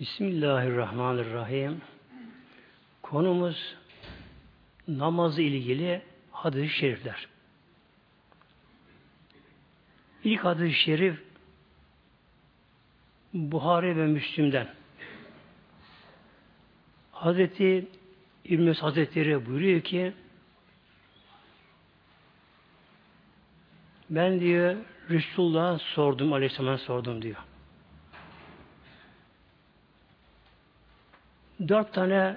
Bismillahirrahmanirrahim. Konumuz namazı ilgili hadis-i şerifler. İlk hadis-i şerif Buhari ve Müslim'den. Hazreti İbn Hazretleri buyuruyor ki ben diyor Resulullah'a sordum, Aleyhisselam'a sordum diyor. Dört tane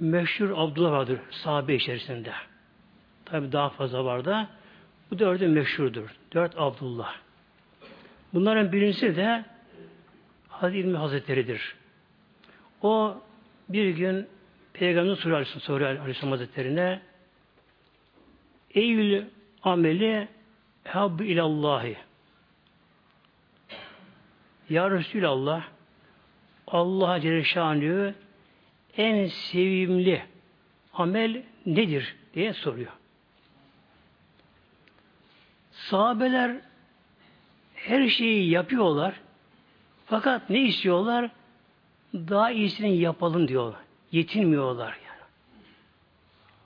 meşhur Abdullah vardır sahabe içerisinde. Tabi daha fazla var da bu dördü meşhurdur. Dört Abdullah. Bunların birincisi de Hazreti İlmi Hazretleri'dir. O bir gün Peygamber soruyor Aleyhisselam Hazretleri'ne Eyyül ameli habbu ilallahi Ya Resulallah Allah Celle en sevimli amel nedir diye soruyor. Sahabeler her şeyi yapıyorlar. Fakat ne istiyorlar? Daha iyisini yapalım diyorlar. Yetinmiyorlar yani.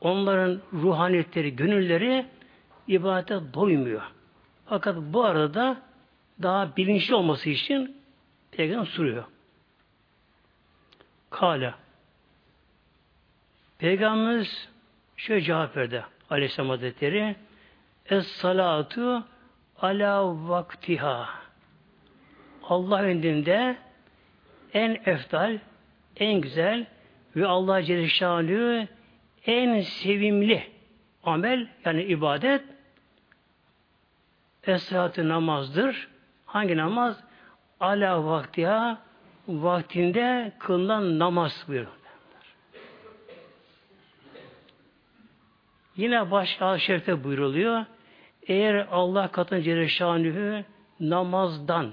Onların ruhaniyetleri, gönülleri ibadete doymuyor. Fakat bu arada daha bilinçli olması için Peygamber soruyor. Kale Peygamberimiz şöyle cevap verdi Aleyhisselam Hazretleri Es salatu ala vaktiha Allah indinde en eftal, en güzel ve Allah Celle en sevimli amel yani ibadet es-salatı namazdır. Hangi namaz? Ala vaktiha vaktinde kılınan namaz buyuruyor. Yine başka ayet şerifte buyruluyor. Eğer Allah katın Celle namazdan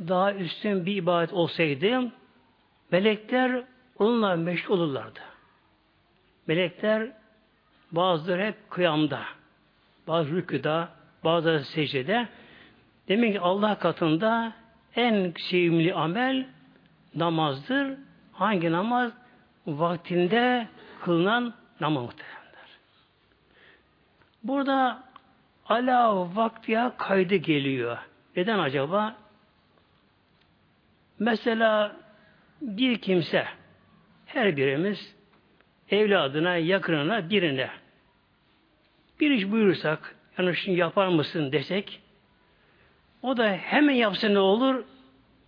daha üstün bir ibadet olsaydı melekler onunla meşgul olurlardı. Melekler bazıları hep kıyamda, bazı rüküda, bazıları secdede. Demek ki Allah katında en sevimli amel namazdır. Hangi namaz? Vaktinde kılınan namaz Burada ala vaktiya kaydı geliyor. Neden acaba? Mesela bir kimse her birimiz evladına, yakınına, birine bir iş buyurursak, yani şunu yapar mısın desek, o da hemen yapsa ne olur?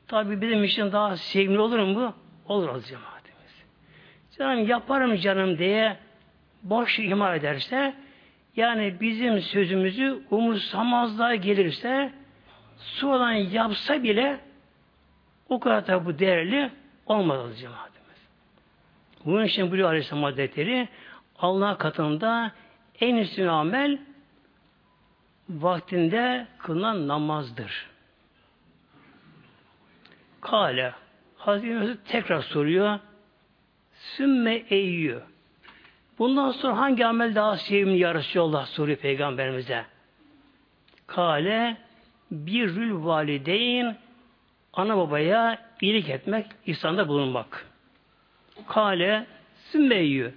Tabi bizim için daha sevimli olur mu bu? Olur az cemaatimiz. Canım yaparım canım diye boş ima ederse yani bizim sözümüzü umursamazlığa gelirse sonradan yapsa bile o kadar da bu değerli olmaz cemaatimiz. Bunun için buyuruyor Aleyhisselam Hazretleri Allah katında en üstün amel vaktinde kılınan namazdır. Kale Hazreti tekrar soruyor Sümme eyyü Bundan sonra hangi amel daha sevimli ya Resulallah soruyor Peygamberimize. Kale birrül valideyn ana babaya iyilik etmek, ihsanda bulunmak. Kale sümmeyyü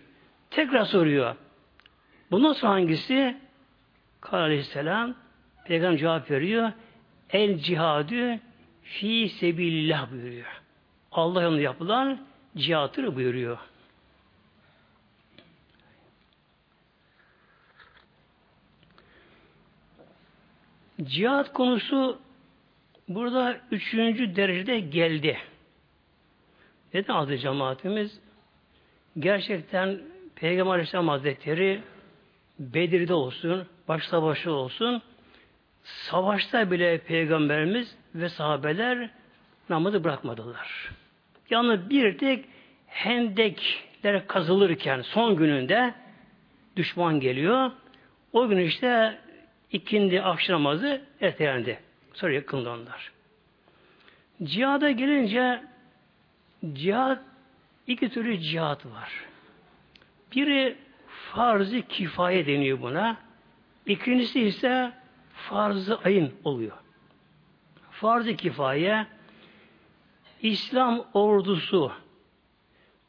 tekrar soruyor. Bundan sonra hangisi? Kale aleyhisselam Peygamber cevap veriyor. El cihadü fi sebilillah buyuruyor. Allah yolunda yapılan cihattır buyuruyor. Cihat konusu burada üçüncü derecede geldi. Neden adı cemaatimiz? Gerçekten Peygamber Aleyhisselam Hazretleri Bedir'de olsun, baş savaşı olsun, savaşta bile Peygamberimiz ve sahabeler namazı bırakmadılar. Yalnız bir tek hendekler kazılırken son gününde düşman geliyor. O gün işte ikindi akşam namazı ertelendi. Sonra yakındı onlar. Cihada gelince cihat iki türlü cihat var. Biri farz-ı kifaye deniyor buna. İkincisi ise farz-ı ayın oluyor. Farz-ı kifaye İslam ordusu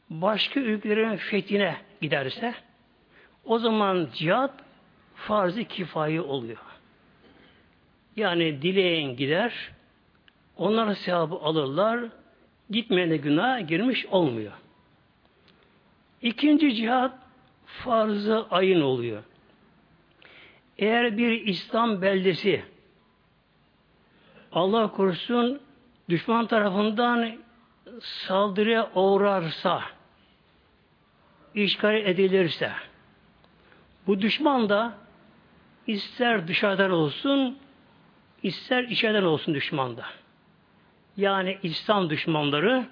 başka ülkelerin fethine giderse o zaman cihat farz-ı kifayi oluyor. Yani dileyen gider, onlar sevabı alırlar, gitmeyene günah girmiş olmuyor. İkinci cihat farz-ı ayın oluyor. Eğer bir İslam beldesi Allah korusun düşman tarafından saldırıya uğrarsa işgal edilirse bu düşman da ister dışarıdan olsun ister içeriden olsun düşman da. Yani İslam düşmanları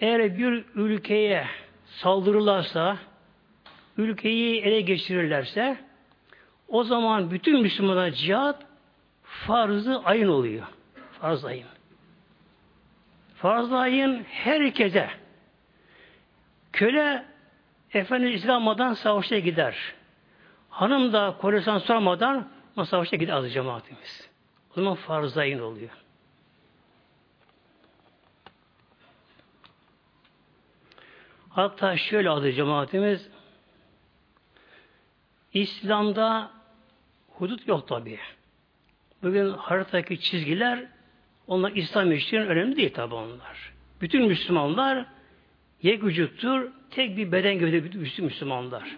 eğer bir ülkeye saldırırlarsa ülkeyi ele geçirirlerse o zaman bütün Müslümanlar cihat farzı ayın oluyor. Farz ayın. Farz ayın herkese köle Efendimiz İslam'dan savaşa gider. Hanım da kocasından sormadan savaşa gider azı cemaatimiz. O zaman farz ayın oluyor. Hatta şöyle adı cemaatimiz İslam'da hudut yok tabi. Bugün haritadaki çizgiler onlar İslam için önemli değil tabi onlar. Bütün Müslümanlar yek vücuttur, tek bir beden gövde bütün Müslümanlar.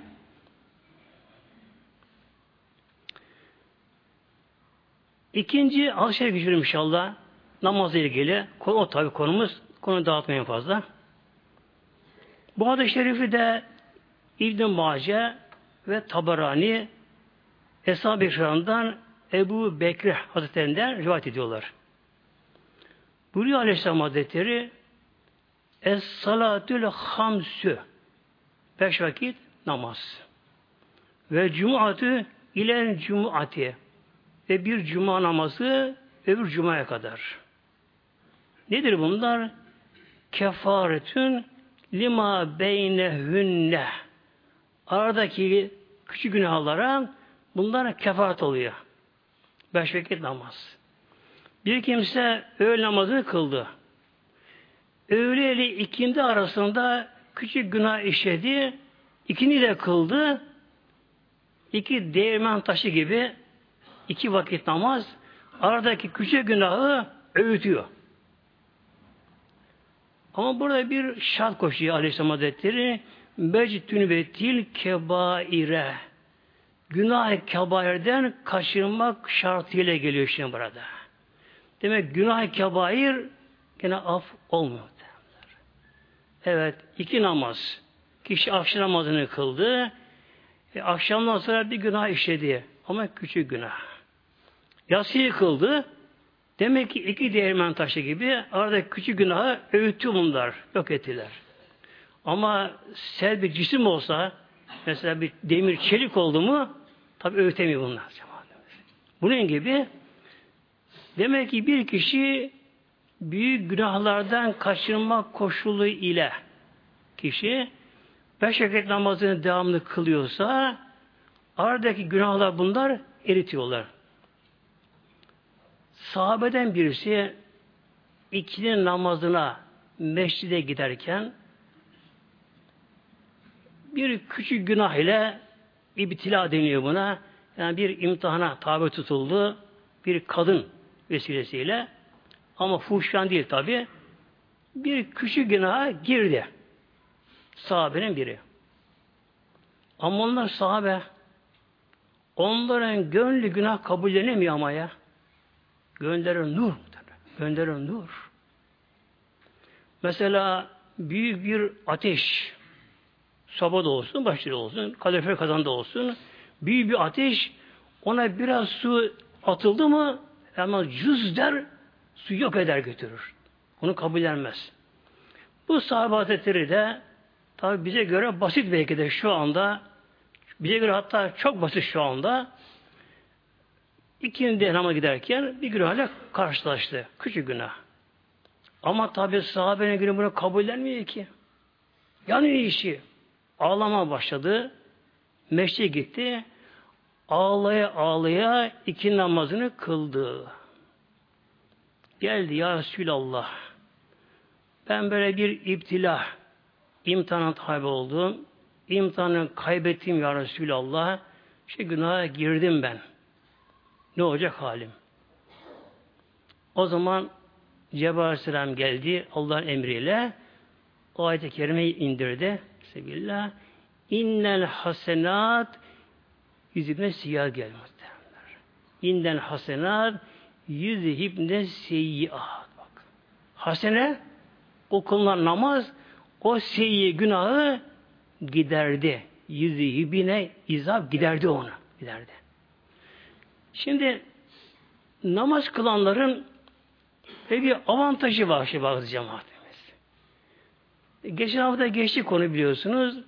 İkinci geçiyorum inşallah. Namazla ilgili. O tabi konumuz. Konu dağıtmayın fazla. Bu hadis-i şerifi de İbn-i Mace ve Tabarani Eshab-ı İkram'dan Ebu Bekri Hazretlerinden rivayet ediyorlar. Buyuruyor Aleyhisselam Hazretleri Es salatül hamsü beş vakit namaz ve cumatı ilen cumati ve bir cuma namazı öbür cumaya kadar. Nedir bunlar? Kefaretün lima beynehünne aradaki küçük günahlara bunlar kefaret oluyor. Beş vakit namaz. Bir kimse öğle namazını kıldı. Öğle ile ikindi arasında küçük günah işledi. İkindi de kıldı. İki değirmen taşı gibi iki vakit namaz aradaki küçük günahı öğütüyor. Ama burada bir şart koşuyor Aleyhisselam Hazretleri. Mectün ve til kebaire. Günah kebairden kaçırmak şartıyla geliyor şimdi burada. Demek günah kebair gene af olmuyor. Evet, iki namaz. Kişi akşam namazını kıldı. E, akşamdan sonra bir günah işledi. Ama küçük günah. Yatsıyı kıldı. Demek ki iki değirmen taşı gibi arada küçük günahı öğüttü bunlar. Yok ettiler. Ama sel bir cisim olsa mesela bir demir çelik oldu mu tabi öğütemiyor bunlar. Bunun gibi demek ki bir kişi büyük günahlardan kaçırmak koşulu ile kişi beş vakit namazını devamlı kılıyorsa aradaki günahlar bunlar eritiyorlar. Sahabeden birisi ikinin namazına mescide giderken bir küçük günah ile ibtila deniyor buna. Yani bir imtihana tabi tutuldu. Bir kadın vesilesiyle ama fuhşan değil tabi. Bir küçük günaha girdi. Sahabenin biri. Ama onlar sahabe. Onların gönlü günah kabullenemiyor ama ya. Gönderin nur. Gönderin nur. Mesela büyük bir ateş sobada olsun, başlığı olsun, kalorifer kazanda olsun büyük bir ateş ona biraz su atıldı mı hemen cüz der su yok eder götürür. Bunu kabullenmez. Bu sahabe hazretleri de tabi bize göre basit belki de şu anda bize göre hatta çok basit şu anda İkindi nama giderken bir günahla karşılaştı. Küçük günah. Ama tabi sahabenin günü bunu kabullenmiyor ki. Yani işi. Ağlama başladı. Meşte gitti. Ağlaya ağlaya iki namazını kıldı. Geldi ya Resulallah. Ben böyle bir iptila, imtihanın tabi oldum. İmtihanı kaybettim ya Resulallah. İşte günaha girdim ben. Ne olacak halim? O zaman Cebrail Aleyhisselam geldi Allah'ın emriyle. O ayet-i kerimeyi indirdi. Sebillah. İnnel hasenat yüzübne siyah gelmez. İnden hasenat yüzhibne seyyiat. Bak. Hasene okunan namaz o seyyi günahı giderdi. Yüzhibine izab giderdi onu. Giderdi. Şimdi namaz kılanların bir avantajı var şu bazı cemaatimiz. Geçen hafta geçti konu biliyorsunuz.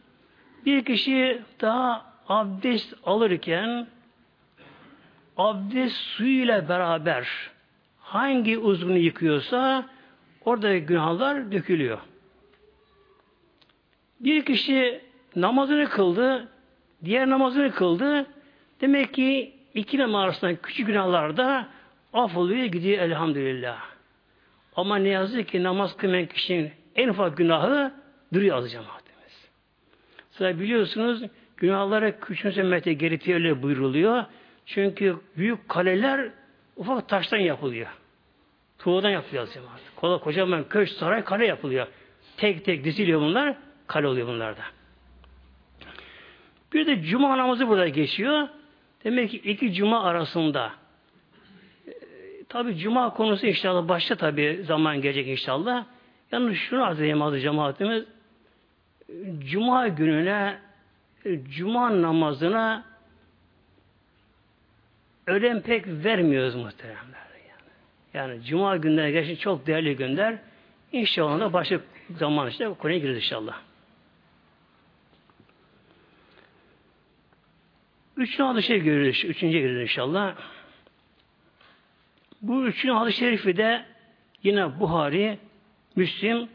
Bir kişi daha abdest alırken abdest suyuyla beraber hangi uzvunu yıkıyorsa orada günahlar dökülüyor. Bir kişi namazını kıldı, diğer namazını kıldı. Demek ki iki namaz arasında küçük günahlar da af oluyor gidiyor elhamdülillah. Ama ne yazık ki namaz kılmayan kişinin en ufak günahı duruyor az cemaatimiz. Sıra biliyorsunuz günahlara küçümsemekte gerektiği öyle buyruluyor. Çünkü büyük kaleler ufak taştan yapılıyor. Tuğladan yapılıyor cemaat. Kola kocaman köşk saray kale yapılıyor. Tek tek diziliyor bunlar. Kale oluyor bunlarda. Bir de cuma namazı burada geçiyor. Demek ki iki cuma arasında e, tabi cuma konusu inşallah başta tabi zaman gelecek inşallah. Yalnız şunu arz edeyim azı cemaatimiz. Cuma gününe e, cuma namazına önem pek vermiyoruz muhteremler. Yani, yani cuma günleri geçen çok değerli günler. İnşallah da başka zaman işte konuya gireriz inşallah. Üçüncü hadis-i şerif görürüz. Üçüncü görürüz inşallah. Bu üçüncü hadis-i şerifi de yine Buhari, Müslim,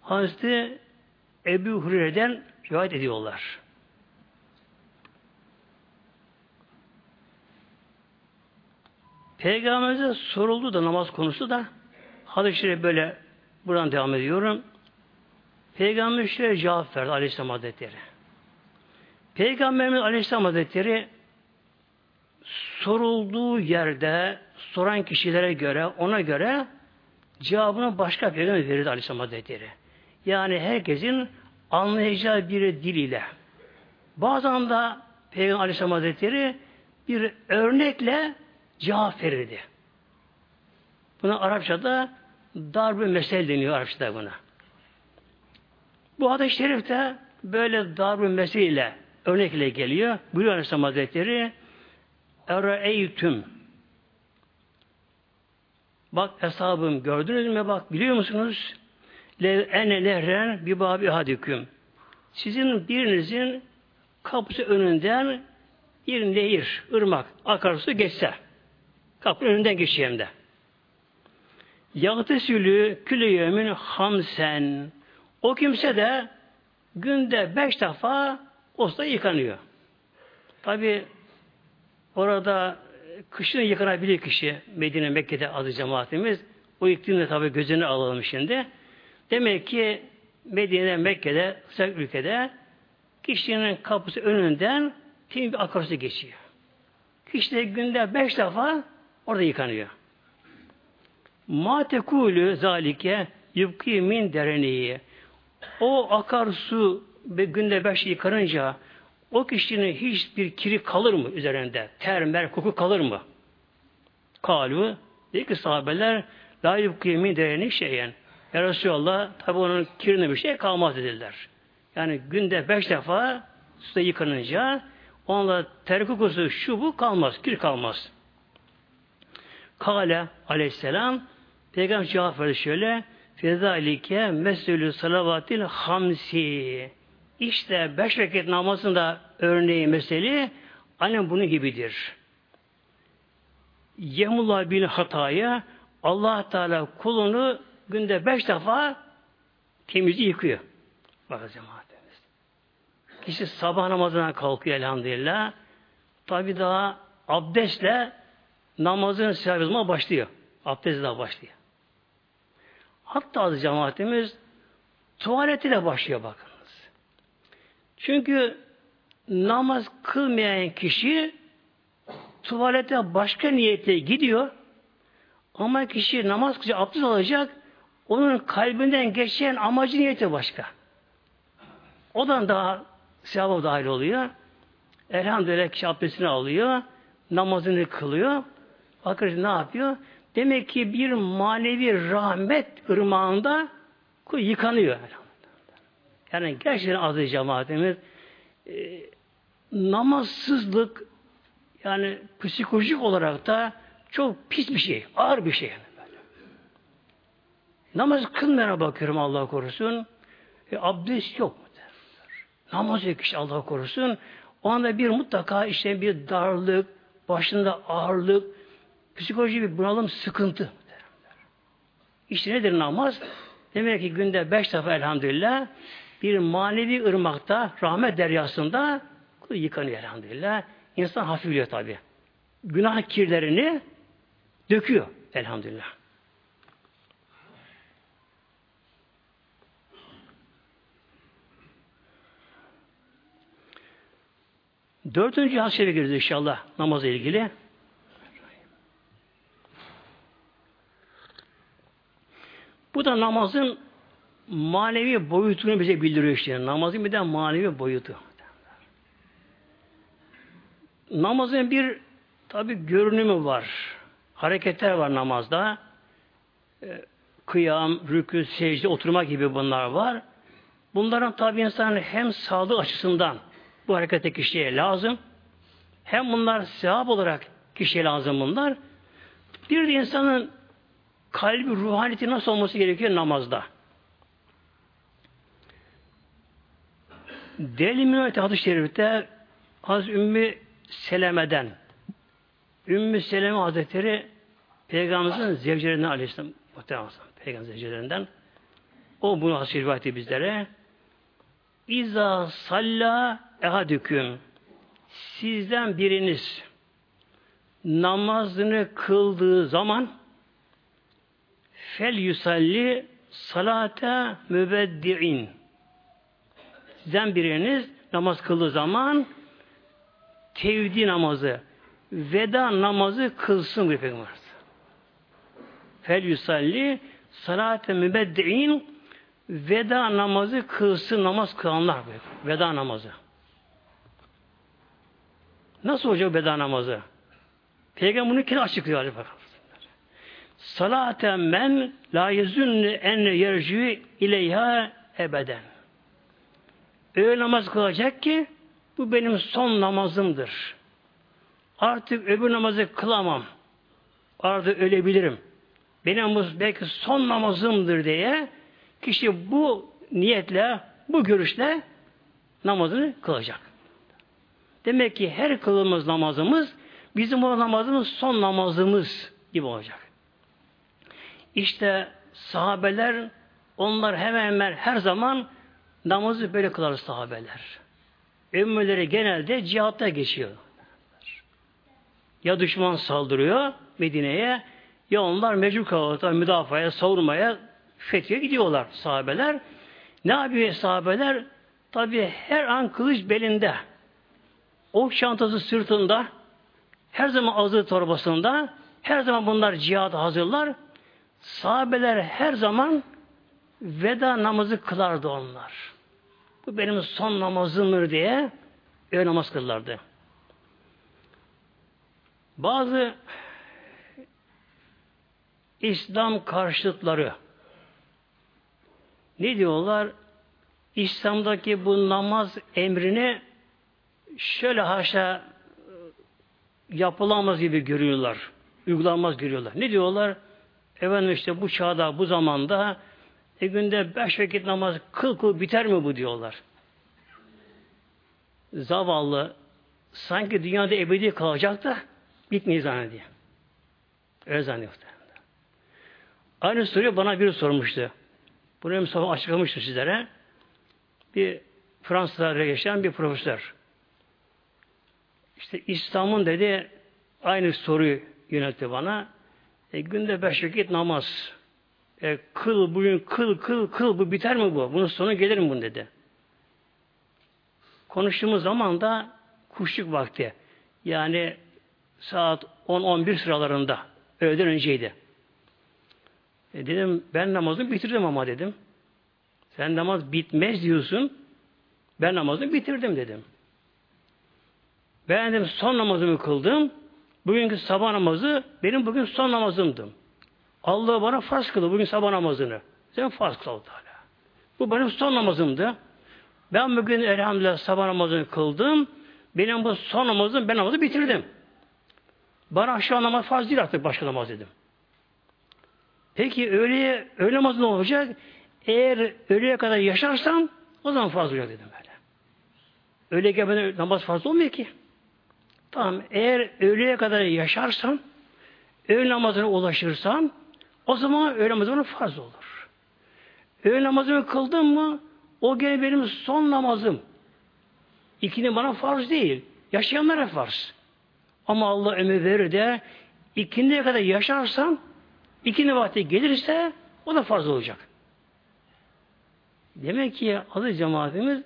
Hazreti Ebu Hureyre'den rivayet ediyorlar. Peygamberimize soruldu da namaz konusu da hadis-i böyle buradan devam ediyorum. Peygamber şöyle cevap verdi Aleyhisselam Hazretleri. Peygamberimiz Aleyhisselam Hazretleri sorulduğu yerde soran kişilere göre ona göre cevabını başka peygamber verirdi Aleyhisselam Hazretleri. Yani herkesin anlayacağı bir dil ile. Bazen de Peygamber Aleyhisselam Hazretleri bir örnekle cevap verirdi. Buna Arapçada darbe mesel deniyor Arapçada buna. Bu hadis-i şerifte böyle darbe meseleyle örnekle geliyor. Buyuruyor Aleyhisselam Hazretleri Ere'eytüm Bak hesabım gördünüz mü? Bak biliyor musunuz? Lev ene nehren bir babi hadiküm. Sizin birinizin kapısı önünden bir nehir, ırmak, akarsu geçse. Kapının önünden geçiyor hem de. Yağtesülü külüyemin hamsen. O kimse de günde beş defa Osla yıkanıyor. Tabi orada kışın yıkanabilir kişi Medine Mekke'de adı cemaatimiz. O iklimde tabi gözünü alalım şimdi. Demek ki Medine Mekke'de sıcak ülkede kişinin kapısı önünden temiz bir akarsu geçiyor. Kişi de günde beş defa orada yıkanıyor. Ma tekulü zalike yubki min dereniyi. O akarsu günde beş yıkanınca o kişinin hiçbir kiri kalır mı üzerinde? Ter, mer, koku kalır mı? Kalu dedi ki sahabeler la yubkiyemin dereni şeyen. Ya Resulallah tabi onun kirine bir şey kalmaz dediler. Yani günde beş defa suda yıkanınca onunla ter kokusu şu bu kalmaz, kir kalmaz. Kale aleyhisselam Peygamber cevap verdi şöyle Fezalike mesulü salavatil hamsi işte beş vakit namazında örneği mesele aynen bunun gibidir. Yemullah bin hataya Allah Teala kulunu günde beş defa temizliği yıkıyor. Bakın cemaatimiz. Kişi sabah namazına kalkıyor elhamdülillah. Tabi daha abdestle namazın sevabı başlıyor. Abdest daha başlıyor. Hatta cemaatimiz tuvaleti de başlıyor bakınız. Çünkü namaz kılmayan kişi tuvalete başka niyetle gidiyor ama kişi namaz kılacak, abdest alacak onun kalbinden geçen amacı niyeti başka. Odan daha sevabı dahil oluyor. Elhamdülillah kişi abdestini alıyor, namazını kılıyor. Bakın ne yapıyor? Demek ki bir manevi rahmet ırmağında yıkanıyor. Yani gerçekten aziz cemaatimiz e, namazsızlık yani psikolojik olarak da çok pis bir şey, ağır bir şey. Yani böyle. Namaz kılmayana bakıyorum Allah korusun. E, abdest yok mu? Namaz yok kişi Allah korusun. O anda bir mutlaka işte bir darlık, başında ağırlık, psikoloji bir bunalım, sıkıntı. İşte nedir namaz? Demek ki günde beş defa elhamdülillah bir manevi ırmakta, rahmet deryasında yıkanıyor elhamdülillah. İnsan hafifliyor tabi. Günah kirlerini döküyor elhamdülillah. Dördüncü hadis-i gireceğiz inşallah namazla ilgili. Bu da namazın manevi boyutunu bize bildiriyor işte. Namazın bir de manevi boyutu. Namazın bir tabi görünümü var. Hareketler var namazda. Ee, kıyam, rükû, secde, oturma gibi bunlar var. Bunların tabi insanın hem sağlığı açısından bu harekete kişiye lazım. Hem bunlar sevap olarak kişiye lazım bunlar. Bir de insanın kalbi, ruhaniyeti nasıl olması gerekiyor namazda? Delil Münavvet hadis-i şerifte Az Ümmü Seleme'den Ümmü Seleme Hazretleri Peygamberimizin zevcelerinden aleyhisselam muhtemelen Peygamber zevcelerinden. O bunu hadis rivayet bizlere. İza salla ehadüküm sizden biriniz namazını kıldığı zaman fel yusalli salate mübeddi'in sizden biriniz namaz kıldığı zaman tevdi namazı veda namazı kılsın bir peygamber. Fel yusalli salate mübeddi'in veda namazı kılsın namaz kılanlar veda namazı. Nasıl olacak veda namazı? Peygamber bunu kendi açıklıyor. Hadi bakalım. Salaten men la yezünne enne yerci ileyha ebeden. Öyle namaz kılacak ki bu benim son namazımdır. Artık öbür namazı kılamam. Artık ölebilirim. Benim bu belki son namazımdır diye kişi bu niyetle, bu görüşle namazını kılacak. Demek ki her kılımız namazımız bizim o namazımız son namazımız gibi olacak. İşte sahabeler onlar hemen hemen her zaman namazı böyle kılar sahabeler. Ümmeleri genelde cihatta geçiyor. Ya düşman saldırıyor Medine'ye ya onlar mecbur kalıyorlar müdafaya, savurmaya, fethiye gidiyorlar sahabeler. Ne yapıyor sahabeler? Tabi her an kılıç belinde. Ok çantası sırtında, her zaman azı torbasında, her zaman bunlar cihad hazırlar. Sahabeler her zaman veda namazı kılardı onlar. Bu benim son namazımdır diye öyle namaz kılardı. Bazı İslam karşıtları ne diyorlar? İslam'daki bu namaz emrini şöyle haşa yapılamaz gibi görüyorlar. Uygulanmaz görüyorlar. Ne diyorlar? Efendim işte bu çağda, bu zamanda e günde beş vakit namaz kıl kıl biter mi bu diyorlar. Zavallı sanki dünyada ebedi kalacak da bitmeyi zannediyor. Öyle zannediyor. Aynı soruyu bana biri sormuştu. Bunu Mustafa açıklamıştı sizlere. Bir Fransa'da yaşayan bir profesör. İşte İslam'ın dedi aynı soruyu yöneltti bana. E, günde beş vakit namaz. E, kıl bugün kıl kıl kıl bu biter mi bu? Bunun sonu gelir mi bunun dedi. Konuştuğumuz zaman da kuşluk vakti. Yani saat 10-11 sıralarında öğleden önceydi. E dedim ben namazımı bitirdim ama dedim. Sen namaz bitmez diyorsun. Ben namazımı bitirdim dedim. Ben dedim son namazımı kıldım. Bugünkü sabah namazı benim bugün son namazımdım. Allah bana farz kıldı bugün sabah namazını. Sen farz kıldı hala. Bu benim son namazımdı. Ben bugün elhamdülillah sabah namazını kıldım. Benim bu son namazım, ben namazı bitirdim. Bana aşağı namaz farz değil artık başka namaz dedim. Peki öğleye, öğle namazı ne olacak? Eğer öğleye kadar yaşarsam o zaman farz olacak dedim böyle. Öğle gelmeden namaz farz olmuyor ki. Tamam eğer öğleye kadar yaşarsam öğle namazına ulaşırsam o zaman öğle namazı farz olur. Öğle namazını kıldım mı o gene benim son namazım. İkinin bana farz değil. Yaşayanlara farz. Ama Allah ömür verir de ikindiye kadar yaşarsam ikindi vakti gelirse o da farz olacak. Demek ki adı cemaatimiz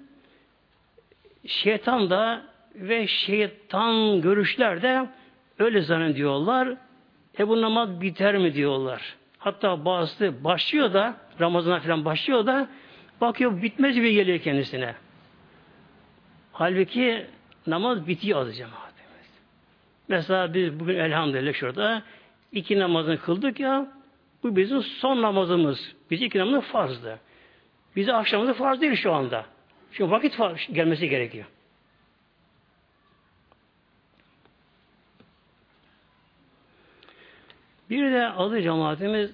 şeytan da ve şeytan görüşler de öyle zannediyorlar. E bu namaz biter mi diyorlar. Hatta bazısı başlıyor da Ramazan'a falan başlıyor da bakıyor bitmez gibi geliyor kendisine. Halbuki namaz bitiyor cemaatimiz. Mesela biz bugün elhamdülillah şurada iki namazını kıldık ya bu bizim son namazımız. Biz iki namazı farzdı. Bize akşamımızı farz değil şu anda. Çünkü vakit gelmesi gerekiyor. Bir de adı cemaatimiz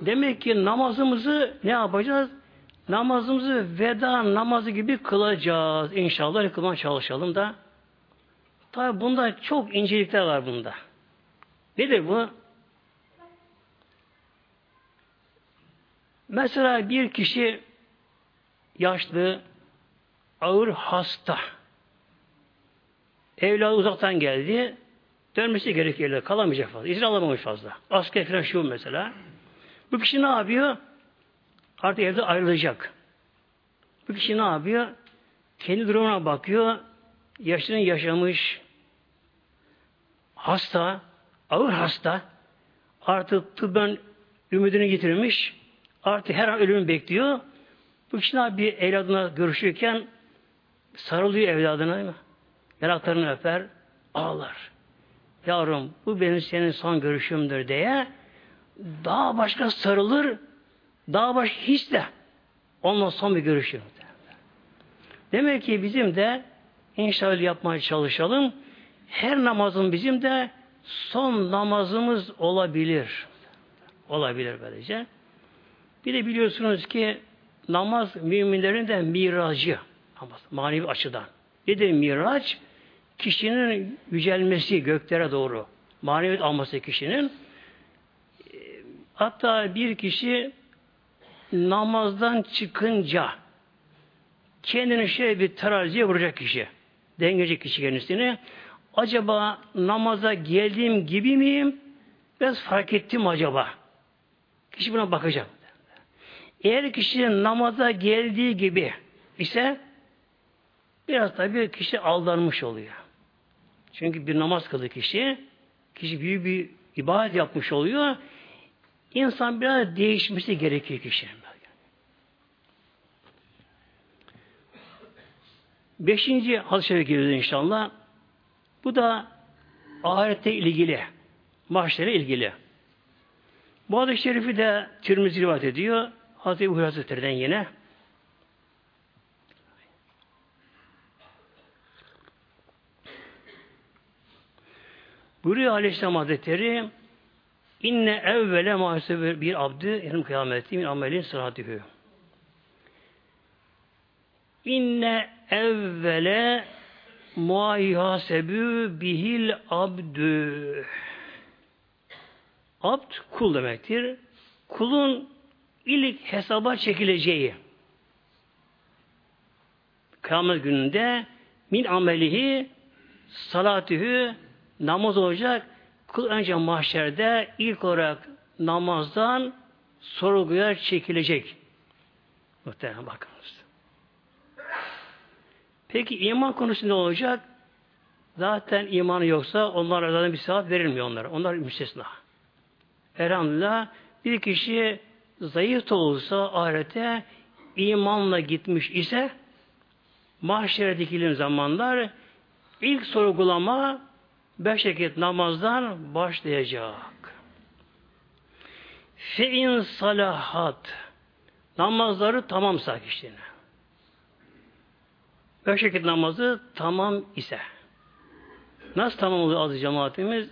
demek ki namazımızı ne yapacağız? Namazımızı veda namazı gibi kılacağız. İnşallah kılmaya çalışalım da. Tabi bunda çok incelikler var bunda. Nedir bu? Mesela bir kişi yaşlı, ağır hasta. Evladı uzaktan geldi. Dönmesi gerekiyor. Kalamayacak fazla. İzin alamamış fazla. Asker falan şu mesela. Bu kişi ne yapıyor? Artık evde ayrılacak. Bu kişi ne yapıyor? Kendi durumuna bakıyor. Yaşını yaşamış. Hasta. Ağır hasta. Artık tıbben ümidini getirmiş. Artık her an ölümü bekliyor. Bu kişi bir evladına görüşürken sarılıyor evladına. Yanaklarını öper. Ağlar yavrum bu benim senin son görüşümdür diye daha başka sarılır, daha başka hiç de onunla son bir görüşür. Demek ki bizim de inşallah yapmaya çalışalım. Her namazın bizim de son namazımız olabilir. Olabilir böylece. Bir de biliyorsunuz ki namaz müminlerin de miracı. Namaz, manevi açıdan. Nedir miraç? Kişinin yücelmesi göklere doğru, maneviyat alması kişinin hatta bir kişi namazdan çıkınca kendini şöyle bir teraziye vuracak kişi. Dengecek kişi kendisini. Acaba namaza geldiğim gibi miyim? Biraz fark ettim acaba? Kişi buna bakacak. Eğer kişinin namaza geldiği gibi ise biraz tabii kişi aldanmış oluyor. Çünkü bir namaz kıldı kişi, kişi büyük bir ibadet yapmış oluyor. İnsan biraz değişmesi gerekiyor kişinin. Beşinci hadis-i şerif inşallah. Bu da ahirette ilgili, mahşere ilgili. Bu hadis-i şerifi de Tirmizi rivayet ediyor. Hazreti Ebu Hazretleri'den yine. Buyuruyor Aleyhisselam Hazretleri İnne evvele muhasebe bir abdü yarım kıyameti min amelin sıhhatühü. İnne evvele muhasebü bihil abdü. Abd kul demektir. Kulun ilk hesaba çekileceği kıyamet gününde min amelihi salatühü namaz olacak. Kul önce mahşerde ilk olarak namazdan sorguya çekilecek. Muhtemelen bakınız. Peki iman konusu ne olacak? Zaten imanı yoksa onlara zaten bir sevap verilmiyor onlara. Onlar müstesna. Elhamdülillah bir kişi zayıf da olsa ahirete imanla gitmiş ise mahşere dikilim zamanlar ilk sorgulama beş vakit namazdan başlayacak. Fe'in salahat namazları tamamsa kişinin. Beş vakit namazı tamam ise nasıl tamam oluyor aziz cemaatimiz?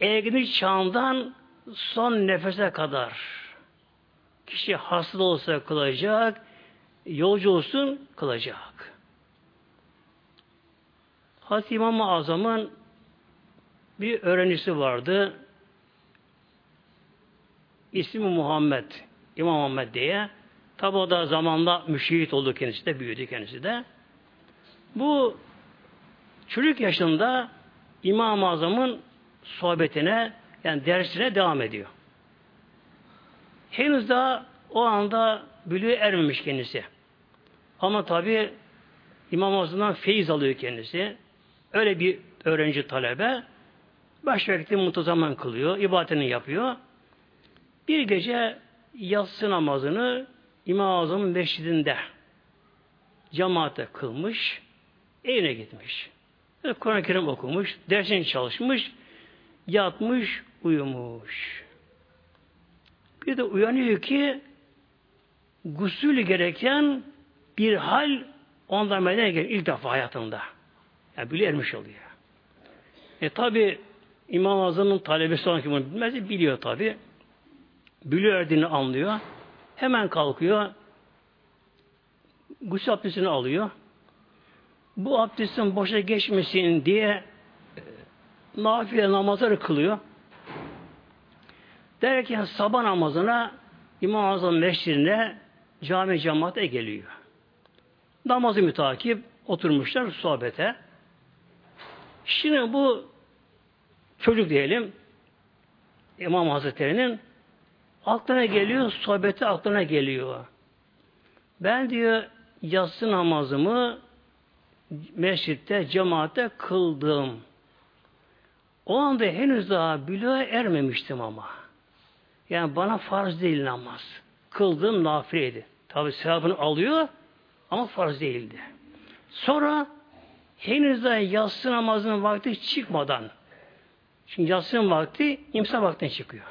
Erginlik çağından son nefese kadar kişi hasta olsa kılacak, yolcu olsun kılacak. Hazreti İmam-ı Azam'ın bir öğrencisi vardı. İsmi Muhammed. İmam Muhammed diye. Tabi o da zamanla müşehit oldu kendisi de, büyüdü kendisi de. Bu çocuk yaşında İmam-ı Azam'ın sohbetine, yani dersine devam ediyor. Henüz daha o anda bülüğe ermemiş kendisi. Ama tabi İmam Azam'dan feyiz alıyor kendisi. Öyle bir öğrenci talebe. Baş vakti muntazaman kılıyor, ibadetini yapıyor. Bir gece yatsı namazını İmam-ı Azam'ın mescidinde cemaate kılmış, evine gitmiş. Kur'an-ı Kerim okumuş, dersini çalışmış, yatmış, uyumuş. Bir de uyanıyor ki gusül gereken bir hal ondan meydana geliyor ilk defa hayatında. Yani bile ermiş oluyor. E tabi İmam Azam'ın talebesi olan kim bunu bilmez, biliyor tabi. Biliyor erdiğini anlıyor. Hemen kalkıyor. Gusül abdestini alıyor. Bu abdestin boşa geçmesin diye e, nafile namazları kılıyor. Derken sabah namazına İmam Azam Mescidine cami cemaate geliyor. Namazı mütakip oturmuşlar sohbete. Şimdi bu çocuk diyelim İmam Hazretleri'nin aklına geliyor, sohbeti aklına geliyor. Ben diyor yatsı namazımı mescitte, cemaatte kıldım. O anda henüz daha büluğa ermemiştim ama. Yani bana farz değil namaz. Kıldığım nafileydi. Tabi sevabını alıyor ama farz değildi. Sonra henüz daha yatsı namazının vakti çıkmadan çünkü yatsının vakti imsa vaktine çıkıyor.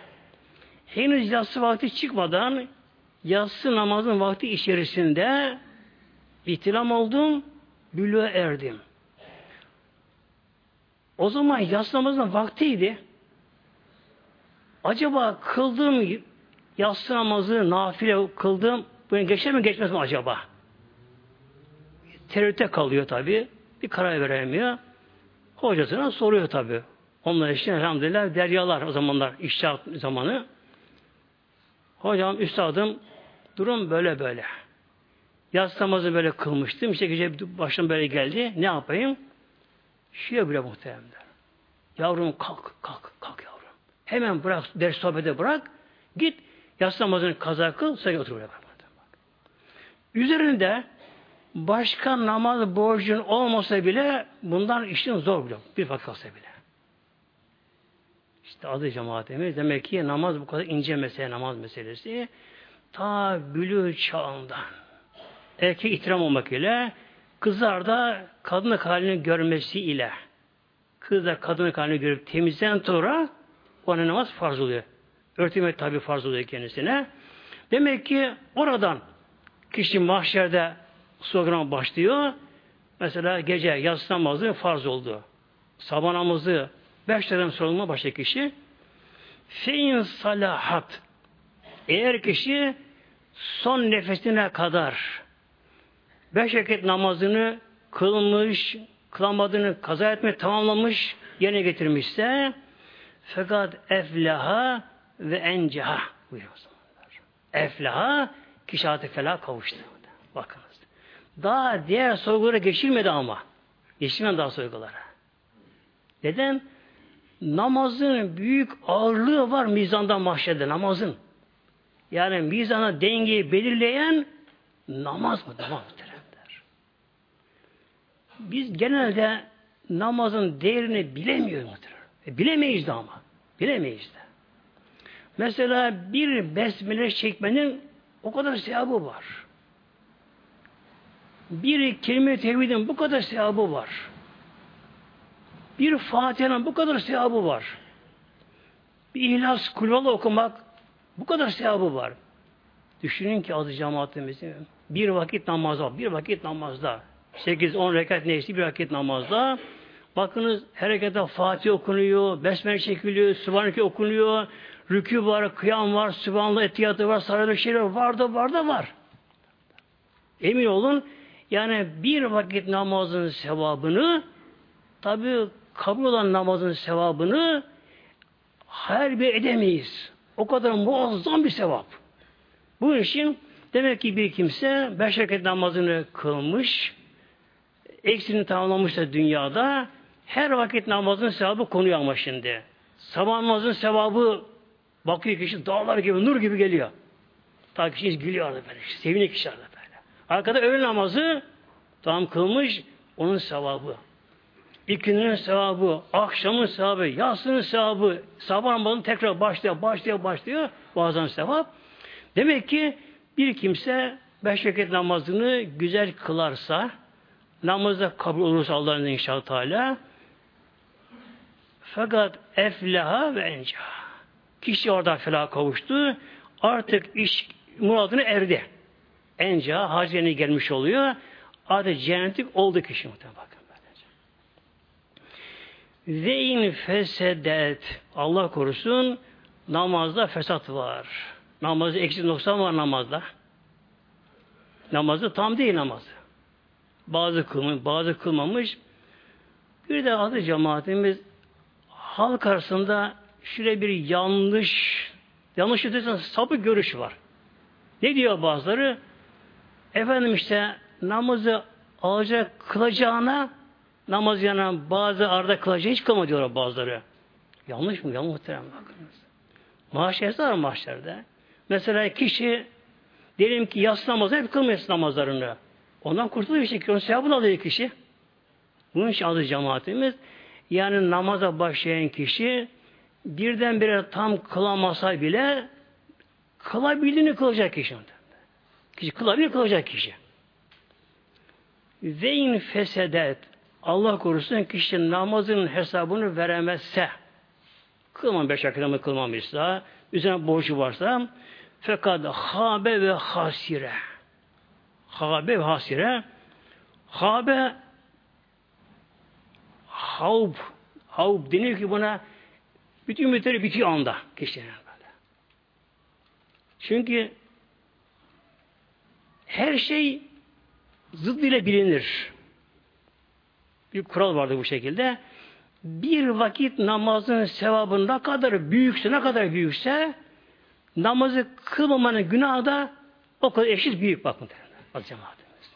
Henüz yatsı vakti çıkmadan yatsı namazın vakti içerisinde ihtilam oldum, bülüğe erdim. O zaman yatsı namazının vaktiydi. Acaba kıldığım yatsı namazı nafile kıldım bunu geçer mi geçmez mi acaba? Tereddüte kalıyor tabi. Bir karar veremiyor. Hocasına soruyor tabi. Onlar için elhamdülillah deryalar o zamanlar iştahat zamanı. Hocam üstadım durum böyle böyle. Yaz namazı böyle kılmıştım. İşte gece başım böyle geldi. Ne yapayım? Şiye bile muhteremler. Yavrum kalk, kalk, kalk yavrum. Hemen bırak, ders sohbete bırak. Git, yatsı namazını kaza kıl, sonra otur. Bak. Üzerinde başka namaz borcun olmasa bile bundan işin zor bile. Bir vakit bile. İşte adı cemaatimiz. Demek ki namaz bu kadar ince mesele, namaz meselesi. Ta bülü çağından. Erkek ihtiram olmak ile kızlar da kadının halini görmesi ile kız da kadının halini görüp temizden sonra ona namaz farz oluyor. Örtüme tabi farz oluyor kendisine. Demek ki oradan kişi mahşerde slogan başlıyor. Mesela gece yatsı namazı farz oldu. Sabah namazı beş tane sorulma başka kişi. Fein salahat. Eğer kişi son nefesine kadar beş vakit namazını kılmış, kılamadığını kaza etme tamamlamış, yerine getirmişse fakat eflaha ve enceha buyuruyor Eflaha kişi artık kavuştu. Bakınız. Daha diğer sorgulara geçilmedi ama. Geçilmedi daha sorgulara. Neden? namazın büyük ağırlığı var mizanda mahşerde namazın. Yani mizana dengeyi belirleyen namaz mı? Namaz muhteremler. Biz genelde namazın değerini bilemiyoruz muhterem. E, bilemeyiz de ama. Bilemeyiz de. Mesela bir besmele çekmenin o kadar sevabı var. Bir kelime tevhidin bu kadar sevabı var. Bir Fatiha'nın bu kadar sevabı var. Bir İhlas Kulvalı okumak bu kadar sevabı var. Düşünün ki adı cemaatimizin bir vakit namazda, bir vakit namazda 8-10 rekat neyse bir vakit namazda bakınız her rekatta Fatih okunuyor, Besmele çekiliyor, Sübhaneke okunuyor, rükû var, kıyam var, Sübhanallah etiyatı var, saraylı şeyler var da var da var. Emin olun yani bir vakit namazın sevabını tabi kabul olan namazın sevabını hayal bir edemeyiz. O kadar muazzam bir sevap. Bu işin demek ki bir kimse beş vakit namazını kılmış, eksini tamamlamışsa dünyada her vakit namazın sevabı konuyor ama şimdi. Sabah namazın sevabı bakıyor kişi dağlar gibi, nur gibi geliyor. Ta kişi gülüyor böyle. Seviniyor kişi böyle. Arkada öğle namazı tam kılmış, onun sevabı. İkinin sevabı, akşamın sevabı, yatsının sevabı, sabah namazını tekrar başlıyor, başlıyor, başlıyor. Bazen sevap. Demek ki bir kimse beş vakit namazını güzel kılarsa, namazda kabul olursa Allah'ın inşallah Teala, fakat eflaha ve enca. Kişi orada felah kavuştu. Artık iş muradına erdi. Enca hazine gelmiş oluyor. Artık cennetlik oldu kişi muhtemelen bakın. Ve in fesedet Allah korusun namazda fesat var. Namazı eksik noksan var namazda. Namazı tam değil namazı. Bazı kılmış, bazı kılmamış. Bir de adı cemaatimiz halk arasında şöyle bir yanlış yanlış ötesinden sapı görüş var. Ne diyor bazıları? Efendim işte namazı alacak kılacağına namaz yanan bazı arda kılacağı hiç kılma diyorlar bazıları. Yanlış mı? Yanlış muhterem bakınız. Mahşerse var mahşerde. Mesela kişi diyelim ki yas namazı hep kılmıyor namazlarını. Ondan kurtuluyor işte. Onun sevabını alıyor kişi. Bunun için adı cemaatimiz. Yani namaza başlayan kişi birdenbire tam kılamasa bile kılabildiğini kılacak kişi. Kişi kılabilir kılacak kişi. Ve in fesedet Allah korusun kişi namazının hesabını veremezse kılmam beş akılımı kılmamışsa üzerine borcu varsa fakat habe ve hasire habe ve hasire habe havb havb deniyor ki buna bütün ümitleri bitiyor anda kişilerin böyle. Çünkü her şey zıddıyla bilinir. Bir kural vardı bu şekilde. Bir vakit namazın sevabı ne kadar büyükse, ne kadar büyükse namazı kılmamanın günahı da o kadar eşit büyük bakın az cemaatimiz.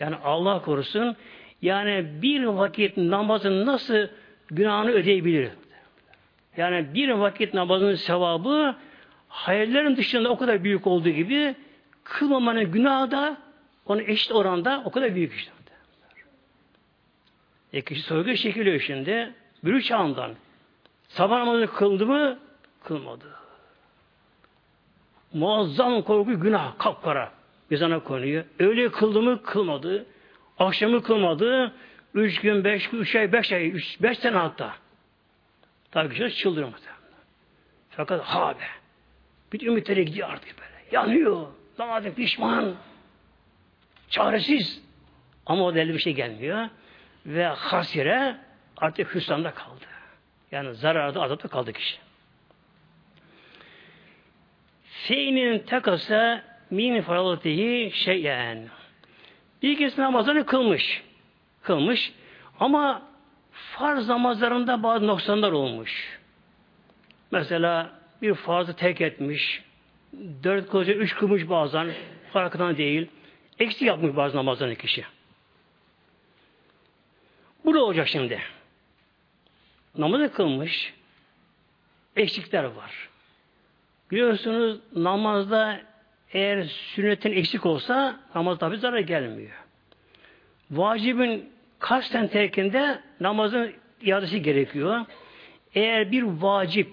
Yani Allah korusun yani bir vakit namazın nasıl günahını ödeyebilir? Yani bir vakit namazın sevabı hayallerin dışında o kadar büyük olduğu gibi kılmamanın günahı da onun eşit oranda o kadar büyük işte. E kişi soygu çekiliyor şimdi. Bir çağından. Sabah namazını kıldı mı? Kılmadı. Muazzam korku günah kapkara. Mizana konuyor. Öyle kıldı mı? Kılmadı. Akşamı kılmadı. Üç gün, beş gün, üç ay, beş ay, üç, beş sene hatta. Tabi kişi çıldırıyor Fakat ha be. Bir ümitleri gidiyor artık böyle. Yanıyor. Zaten pişman. Çaresiz. Ama o deli bir şey gelmiyor ve hasire artık hüsranda kaldı. Yani zararda azapta kaldı kişi. Feynin takasa min faralatihi şeyen. Bir kez namazını kılmış. Kılmış. Ama farz namazlarında bazı noksanlar olmuş. Mesela bir farzı tek etmiş. Dört kılıcı üç kılmış bazen. Farkından değil. Eksi yapmış bazı namazlarını kişi. Bu ne olacak şimdi? namazı kılmış. Eksikler var. Biliyorsunuz namazda eğer sünnetin eksik olsa namaz tabi zarar gelmiyor. Vacibin kasten terkinde namazın iadesi gerekiyor. Eğer bir vacip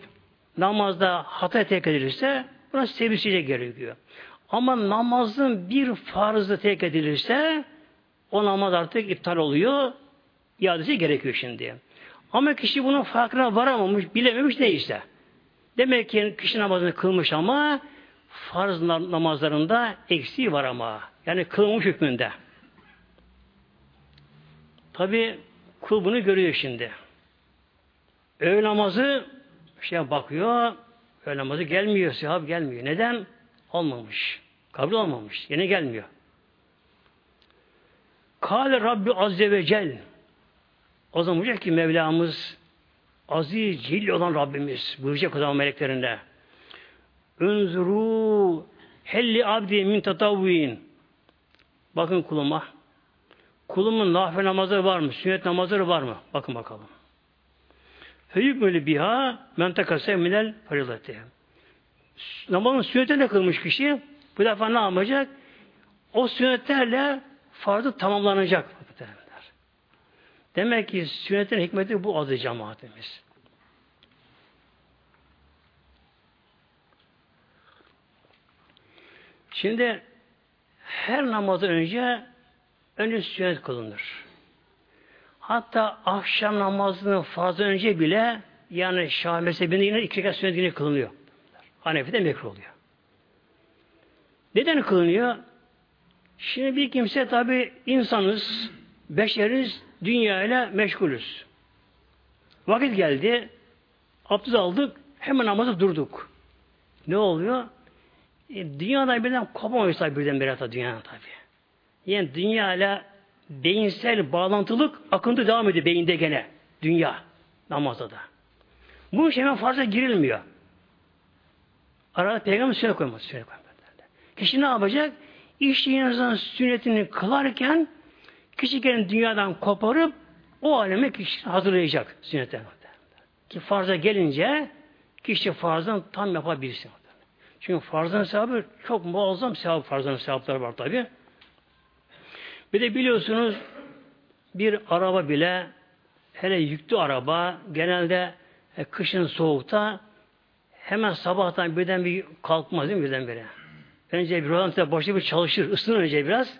namazda hata terk edilirse buna sevisice gerekiyor. Ama namazın bir farzı terk edilirse o namaz artık iptal oluyor. İadesi gerekiyor şimdi. Ama kişi bunun farkına varamamış, bilememiş neyse. Demek ki kişi namazını kılmış ama farz namazlarında eksiği var ama. Yani kılmış hükmünde. Tabi kul bunu görüyor şimdi. Öğle namazı şey bakıyor, öğle namazı gelmiyor, sevap gelmiyor. Neden? Olmamış. Kabul olmamış. Yine gelmiyor. Kale Rabbi Azze ve Cel o zaman buyacak ki Mevlamız aziz, cil olan Rabbimiz buyuracak o zaman meleklerinde. Önzuru helli abdi min tatavvin. Bakın kuluma. Kulumun nafile namazları var mı? Sünnet namazları var mı? Bakın bakalım. Hüyükmülü biha mentekase minel faridati. Namazın sünnetini kılmış kişi bu defa ne yapacak? O sünnetlerle farzı tamamlanacak. Demek ki sünnetin hikmeti bu adı cemaatimiz. Şimdi her namazdan önce önce sünnet kılınır. Hatta akşam namazının fazla önce bile yani Şah mezhebinde yine iki rekat sünnet yine kılınıyor. Hanefi'de mekruh oluyor. Neden kılınıyor? Şimdi bir kimse tabi insanız, beşeriz, dünya ile meşgulüz. Vakit geldi, abdest aldık, hemen namazı durduk. Ne oluyor? E, dünyadan birden kopamayız tabi birdenbire tabi dünyadan tabi. Yani dünya ile beyinsel bağlantılık akıntı devam ediyor beyinde gene. Dünya namazda da. Bu iş hemen farza girilmiyor. Arada peygamber sünnet koymaz. Sünnet koymaz. Kişi ne yapacak? İşte insan sünnetini kılarken kişi kendini dünyadan koparıp o aleme kişi hazırlayacak sünnetten. Ki farza gelince kişi farzdan tam yapabilsin. Çünkü farzın sevabı çok muazzam sevap farzın sevapları var tabi. Bir de biliyorsunuz bir araba bile hele yüklü araba genelde e, kışın soğukta hemen sabahtan birden bir kalkmaz değil mi birdenbire? Önce bir rolantide başta bir çalışır, ısınır önce biraz.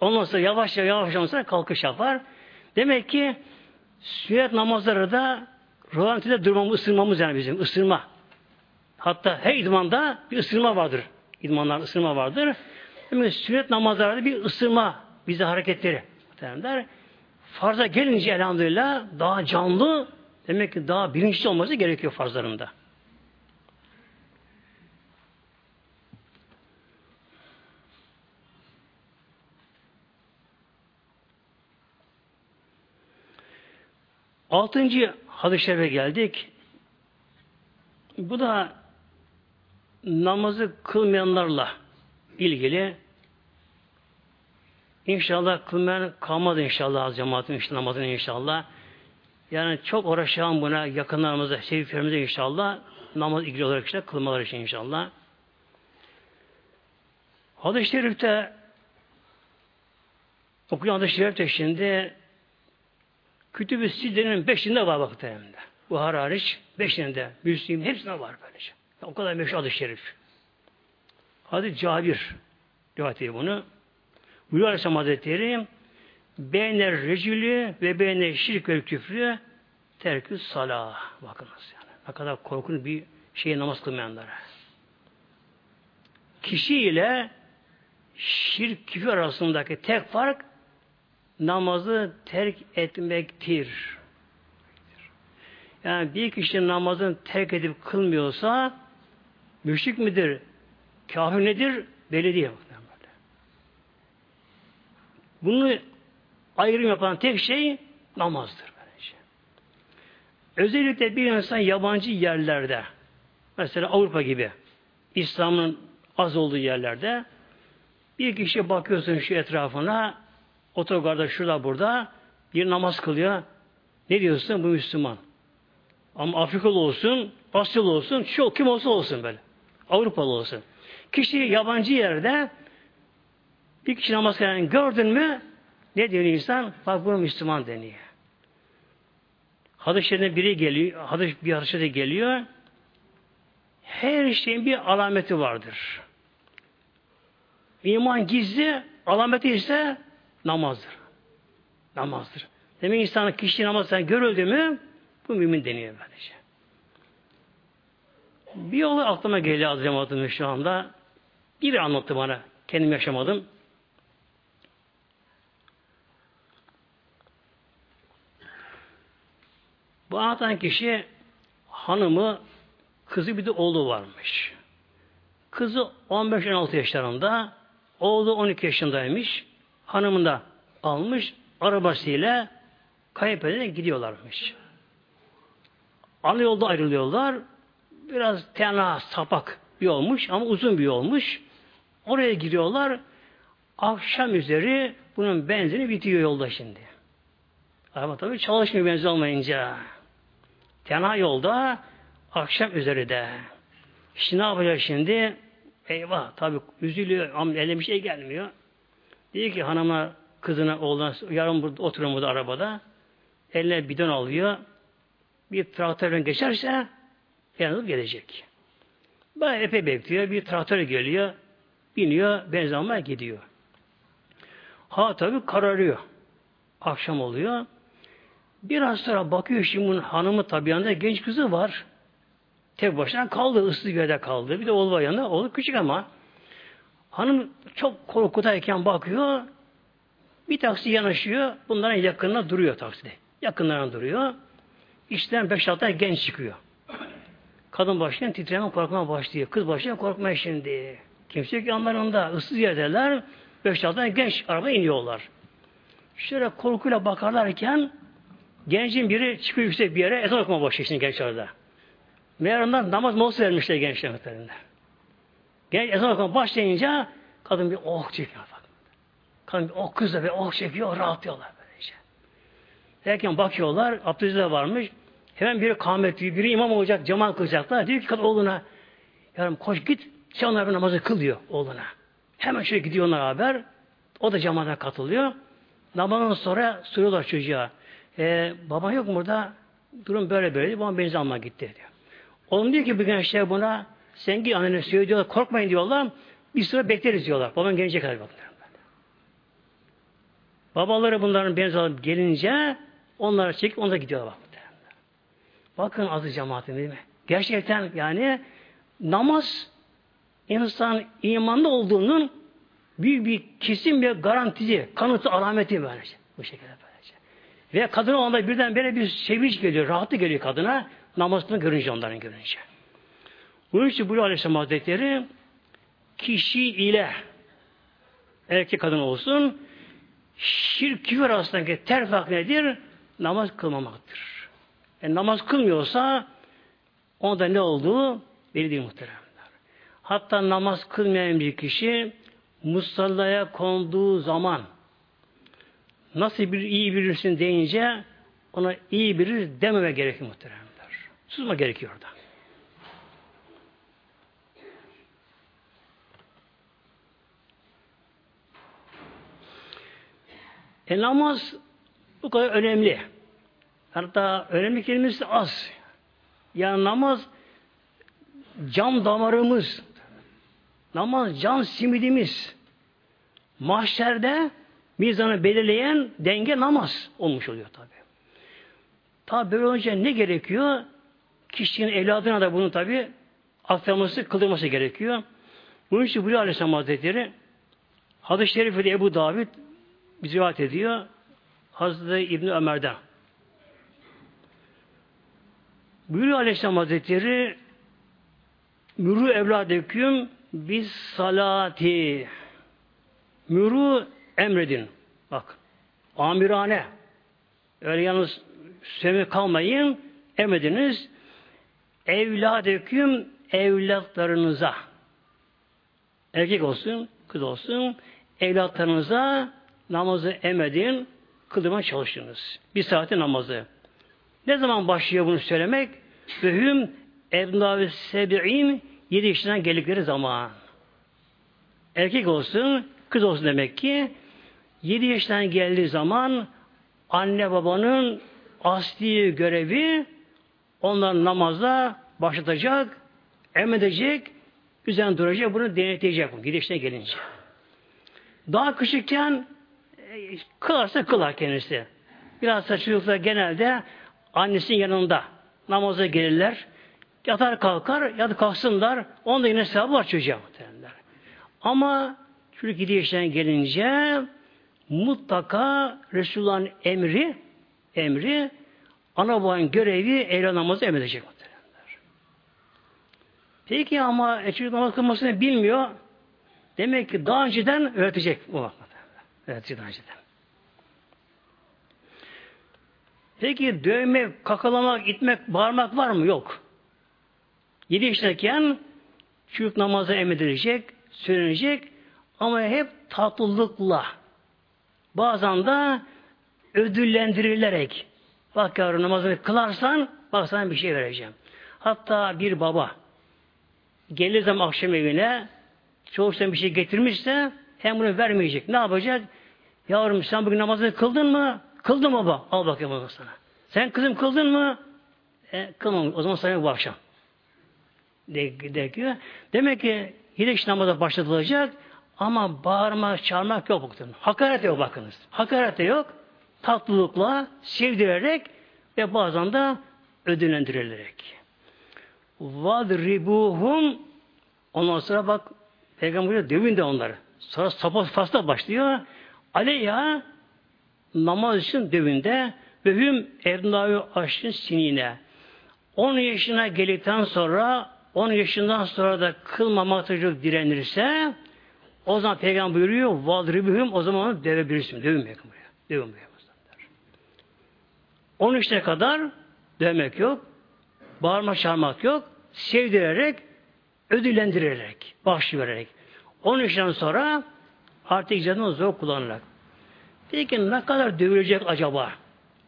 Ondan sonra yavaş yavaş yavaş kalkış yapar. Demek ki sünnet namazları da rolantide durmamız, ısınmamız yani bizim, ısınma. Hatta her idmanda bir ısırma vardır. İdmanlar ısırma vardır. Demek ki sünnet namazlarda bir ısırma bize hareketleri. Der. Farza gelince elhamdülillah daha canlı demek ki daha bilinçli olması gerekiyor farzlarında. Altıncı şerife geldik. Bu da namazı kılmayanlarla ilgili inşallah kılmayan kalmadı inşallah az cemaatin namazını inşallah. Yani çok uğraşan buna yakınlarımıza, sevdiklerimize inşallah namaz ilgili olarak işte kılmaları için inşallah. Hadis-i Şerif'te okuyan hadis-i Şerif'te şimdi Kütüb-i Sidde'nin beşinde var vakitlerinde. Buhar hariç beşinde, Müslim hepsinde var böylece. O kadar meşhur adı şerif. Hadi Cabir rivayet bunu. Buyuruyor Aleyhisselam Hazretleri Beyner recülü ve beyner şirk ve küfrü terkü salah. Bakınız yani. Ne kadar korkunç bir şey namaz kılmayanlara. Kişi ile şirk küfür arasındaki tek fark namazı terk etmektir. Yani bir kişi namazını terk edip kılmıyorsa müşrik midir? Kafir nedir? Belli değil. Bunu ayrım yapan tek şey namazdır. Bence. Özellikle bir insan yabancı yerlerde mesela Avrupa gibi İslam'ın az olduğu yerlerde bir kişi bakıyorsun şu etrafına otogarda şurada burada bir namaz kılıyor. Ne diyorsun? Bu Müslüman. Ama Afrikalı olsun, Asyalı olsun, çok kim olsa olsun böyle. Avrupalı olsun. Kişi yabancı yerde bir kişi namaz kılan gördün mü ne diyor insan? Bak bu Müslüman deniyor. Hadis biri geliyor, hadis bir hadise de geliyor. Her şeyin bir alameti vardır. İman gizli, alameti ise namazdır. Namazdır. Demek insan kişi namazdan görüldü mü bu mümin deniyor böylece. Bir olay aklıma geliyor az cemaatim şu anda. Biri anlattı bana. Kendim yaşamadım. Bu anlatan kişi hanımı, kızı bir de oğlu varmış. Kızı 15-16 yaşlarında, oğlu 12 yaşındaymış. Hanımını da almış, arabasıyla kayıp ederek gidiyorlarmış. Ana yolda ayrılıyorlar. Biraz tena, sapak bir olmuş ama uzun bir olmuş. Oraya giriyorlar. Akşam üzeri bunun benzini bitiyor yolda şimdi. Araba tabii çalışmıyor benzin olmayınca. Tena yolda akşam üzeri de. İşte ne yapacak şimdi? Eyvah tabii üzülüyor ama eline bir şey gelmiyor. Diyor ki hanıma kızına oğluna yarın burada oturuyor burada arabada. Eline bidon alıyor. Bir traktörden geçerse yanılıp gelecek. Böyle epey bekliyor. Bir traktör geliyor. Biniyor. Benzin gidiyor. Ha tabii kararıyor. Akşam oluyor. Biraz sonra bakıyor şimdi bunun hanımı tabi yanında genç kızı var. Tek başına kaldı, ıssız bir yerde kaldı. Bir de oğlu var yanında, oğlu küçük ama. Hanım çok korkutayken bakıyor, bir taksi yanaşıyor, bunların yakınına duruyor takside. Yakınlarına duruyor. Beş altı genç çıkıyor. Kadın başlayan titreme korkmaya başlıyor. Kız başlayan korkmaya şimdi. Kimse yok yanlarında. ıssız yerdeler. Beş altı genç araba iniyorlar. Şöyle korkuyla bakarlarken Gencin biri çıkıyor yüksek bir yere ezan okuma başlıyor şimdi genç orada. Meğer ondan namaz molası vermişler gençler muhtemelen. Genç ezan okuma başlayınca kadın bir oh çekiyor. Bak. Kadın bir oh kız da bir oh çekiyor, rahatlıyorlar böylece. Derken bakıyorlar, abdesti varmış. Hemen biri kâhmet diyor, biri imam olacak, cemaat kılacaklar. Diyor ki kadın oğluna, yarım koş git, sen onlara namazı kıl diyor oğluna. Hemen şöyle gidiyor onlar haber. O da cemaate katılıyor. Namazdan sonra soruyorlar çocuğa. E, baban yok burada? Durum böyle böyle. Babam beni almaya gitti diyor. Oğlum diyor ki bir gençler buna sen git annene söylüyorlar. Korkmayın diyorlar. Bir süre bekleriz diyorlar. Baban gelecek kadar bakın. Babaları bunların benzi alıp gelince onlara çekip onlara gidiyorlar. Bak. Bakın azı cemaatin değil mi? Gerçekten yani namaz insan imanlı olduğunun büyük bir kesin bir garantisi, kanıtı, alameti böylece. Bu şekilde. Ve kadın o anda birdenbire bir sevinç geliyor, rahatı geliyor kadına namazını görünce onların görünce. Bunun için bu Aleyhisselam Hazretleri kişi ile erkek kadın olsun şirk küfür arasındaki terfak nedir? Namaz kılmamaktır. Yani namaz kılmıyorsa onda ne olduğu belli değil muhteremler. Hatta namaz kılmayan bir kişi musallaya konduğu zaman nasıl bir iyi bilirsin deyince ona iyi bilir dememe gerekiyor muhteremler. Susma gerekiyor orada. E namaz bu kadar önemli. Hatta önemli kelimesi az. Yani namaz can damarımız. Namaz can simidimiz. Mahşerde Mizanı belirleyen denge namaz olmuş oluyor tabi. Tabi böyle olunca ne gerekiyor? Kişinin evladına da bunu tabi aktarması, kıldırması gerekiyor. Bunun için Bülü Aleyhisselam Hazretleri Hadis-i Şerif'de Ebu David bir rivayet ediyor. Hazreti İbni Ömer'den. Buyuruyor Aleyhisselam Hazretleri Mürü evladeküm biz salati Mürü emredin. Bak. Amirane. Öyle yalnız söme kalmayın. Emrediniz. Evladeküm evlatlarınıza. Erkek olsun, kız olsun. Evlatlarınıza namazı emredin. Kıldırmaya çalışınız. Bir saati namazı. Ne zaman başlıyor bunu söylemek? ve hüm ebnâ sebi'in yedi yaşından geldikleri zaman. Erkek olsun, kız olsun demek ki yedi yaşından geldiği zaman anne babanın asli görevi onların namazda başlatacak, emredecek, üzerine duracak, bunu denetleyecek. 7 yaşına gelince. Daha küçükken e, kılarsa kılar kendisi. Biraz çocuklar genelde annesinin yanında namaza gelirler. Yatar kalkar ya da kalksınlar. Onda yine sevabı var çocuğa muhtemelenler. Ama çocuk 7 yaşına gelince mutlaka Resulullah'ın emri emri ana babanın görevi evlat namazı emredecek. Peki ama e, çocuk namaz kılmasını bilmiyor. Demek ki daha önceden öğretecek bu bakmadan. Öğretecek daha önceden. Peki dövmek, kakalamak, itmek, bağırmak var mı? Yok. Yedi yaşındayken çocuk namazı emredilecek, söylenecek ama hep tatlılıkla. Bazen de ödüllendirilerek. Bak yavrum namazını kılarsan bak sana bir şey vereceğim. Hatta bir baba gelir zaman akşam evine çoğuştan bir şey getirmişse hem bunu vermeyecek. Ne yapacak? Yavrum sen bugün namazını kıldın mı? Kıldım baba. Al bakayım baba sana. Sen kızım kıldın mı? E, kılmam. O zaman sana bu akşam. De, de, demek ki hileş namaza başlatılacak ama bağırmak, çağırmak yok. Bakın. Hakaret yok bakınız. Hakaret de yok. Tatlılıkla, sevdirerek ve bazen de ödüllendirilerek. Vadribuhum ondan sonra bak Peygamber dövün de onları. Sonra sapa fasla başlıyor. Aleyha namaz için dövünde ve hüm evnâyu aşın sinine. 10 yaşına geldikten sonra 10 yaşından sonra da kılmamak çocuk direnirse o zaman peygamber buyuruyor vadribühüm o zaman onu dövebilirsin. Dövün peygamber. Dövün peygamber. 13'e kadar dövmek yok. Bağırma çağırmak yok. Sevdirerek, ödüllendirerek, bahşi vererek. 13'ten sonra artık canını zor kullanarak. Peki ne kadar dövülecek acaba?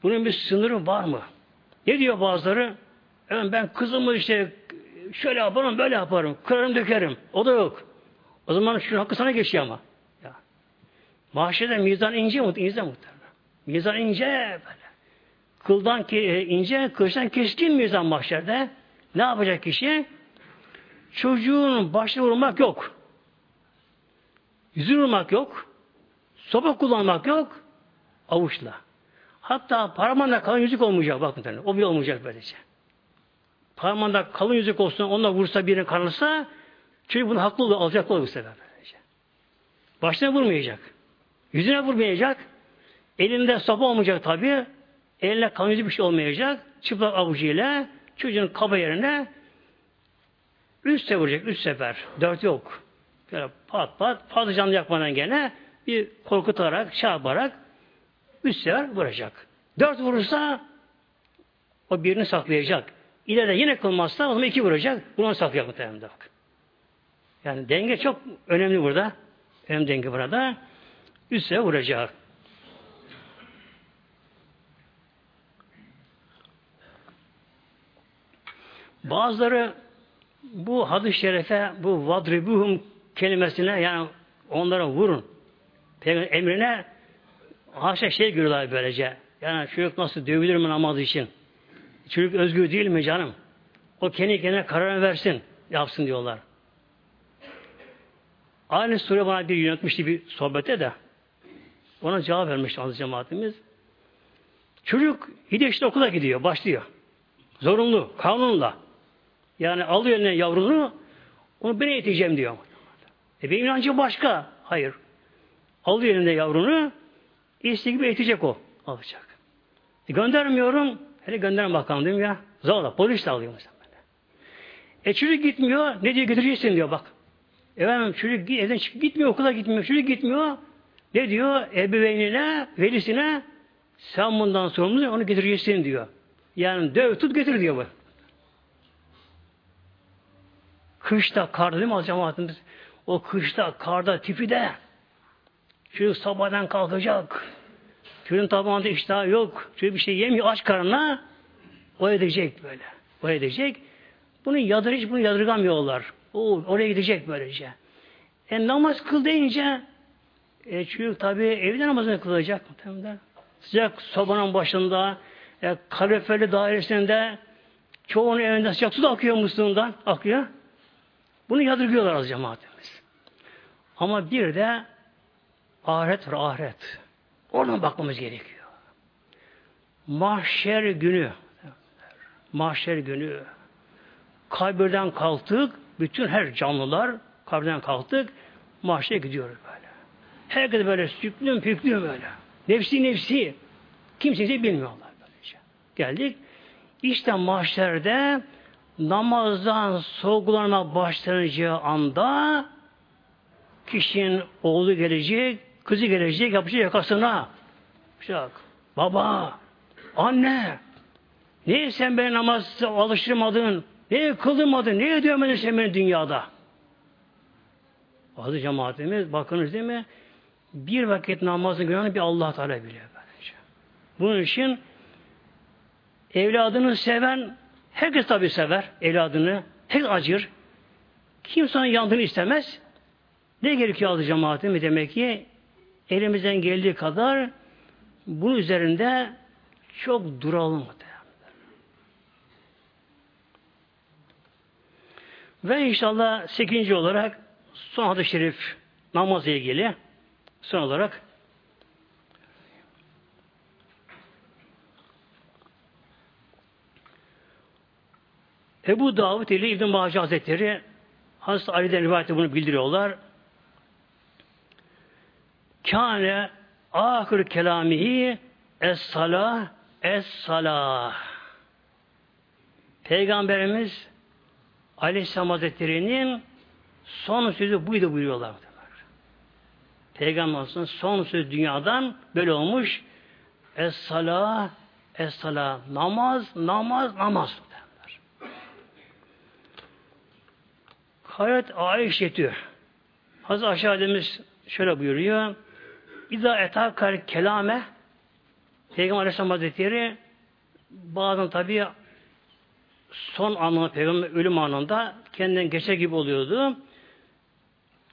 Bunun bir sınırı var mı? Ne diyor bazıları? Ben kızımı işte şöyle yaparım, böyle yaparım. Kırarım, dökerim. O da yok. O zaman şu hakkı sana geçiyor ama. Ya. Mahşede mizan ince mi? İnce muhtemelen. Mizan ince böyle. Kıldan ki, e, ince, kılıçtan keskin mizan mahşerde. Ne yapacak kişi? Çocuğun başına vurmak yok. Yüzü vurmak yok. Sopa kullanmak yok. Avuçla. Hatta parmağında kalın yüzük olmayacak. Bakın o bir olmayacak böylece. Parmağında kalın yüzük olsun, onunla vursa birine kanırsa çocuk bunu haklı olur, alacak olur bu sefer. Başına vurmayacak. Yüzüne vurmayacak. Elinde sopa olmayacak tabi. Eline yüzük bir şey olmayacak. Çıplak avucuyla çocuğun kaba yerine sefer vuracak. Üç sefer. Dört yok. Böyle pat pat fazla canlı yakmadan gene bir korkutarak, çarparak üç sefer vuracak. Dört vurursa o birini saklayacak. İleride yine kılmazsa o zaman iki vuracak. Bunu saklayacak muhtemelen. Yani denge çok önemli burada. Önemli denge burada. Sefer vuracak. Bazıları bu hadis-i şerefe bu vadribuhum kelimesine yani onlara vurun. Peygamber emrine haşa şey görüyorlar böylece. Yani çocuk nasıl dövülür mü namaz için? Çocuk özgür değil mi canım? O kendi kendine karar versin, yapsın diyorlar. Aynı sure bana bir yönetmişti bir sohbete de. Ona cevap vermiş aziz cemaatimiz. Çocuk 7 yaşında okula gidiyor, başlıyor. Zorunlu, kanunla. Yani alıyor eline yavrunu, onu ben eğiteceğim diyor. E benim inancım başka. Hayır. Alıyor elinde yavrunu, istediği gibi eğitecek o. Alacak. E göndermiyorum. Hele gönderin bakalım değil mi ya? Zorla. Polis de alıyor mesela. E çocuk gitmiyor. Ne diyor götüreceksin diyor bak. Efendim çocuk evden çıkıp gitmiyor, okula gitmiyor. Çocuk gitmiyor. Ne diyor? Ebeveynine, velisine sen bundan sorumlu onu getireceksin diyor. Yani döv tut getir diyor bu. Kışta, karda değil mi cemaatimiz? O kışta, karda, tipi de çocuk sabahdan kalkacak. Çocuğun tabağında iştahı yok. Çocuk bir şey yemiyor aç karnına. O edecek böyle. O edecek. Bunu yadır, hiç bunu yadırgamıyorlar. O, oraya gidecek böylece. E, namaz kıl deyince e, çocuk tabi evde namazını kılacak. Muhtemelen. Sıcak sobanın başında e, kaloriferi dairesinde çoğunun evinde sıcak su da akıyor musluğundan. Akıyor. Bunu yadırgıyorlar az cemaatimiz. Ama bir de ahiret var ahiret. Oradan bakmamız gerekiyor. Mahşer günü mahşer günü kabirden kalktık bütün her canlılar kabirden kalktık mahşere gidiyoruz böyle. Herkes böyle süklüm püklüm böyle. Nefsi nefsi. Kimse bilmiyorlar böylece. Geldik. İşte mahşerde namazdan sorgulanma başlanacağı anda kişinin oğlu gelecek, kızı gelecek, yapacak yakasına. Yapacak. Baba, anne, niye sen beni namaz alıştırmadın? Niye kıldırmadın? Niye dövmedin sen beni dünyada? Bazı cemaatimiz bakınız değil mi? Bir vakit namazın günahını bir Allah Teala biliyor bence. Bunun için evladını seven herkes tabi sever evladını. Herkes acır. Kimsenin yandığını istemez. Ne gerekiyor azı cemaatimi? Demek ki elimizden geldiği kadar bunun üzerinde çok duralım. Ve inşallah sekizinci olarak son hadis-i şerif namazla ilgili son olarak Ebu Davud ile İbn-i Maci Hazretleri Hazreti Ali'den rivayette bunu bildiriyorlar. Kâne ahir kelamihi es-salah es-salah. Peygamberimiz Aleyhisselam Hazretleri'nin son sözü buydu buyuruyorlar. Peygamberimizin son sözü dünyadan böyle olmuş. Es-salah es-salah. Namaz, namaz, namaz. Hayat Ayşetü. Hazreti Aşağıdemiz şöyle buyuruyor. İza etakar kelame Peygamber Aleyhisselam Hazretleri bazen tabi son anında peygamber ölüm anında kendinden geçer gibi oluyordu.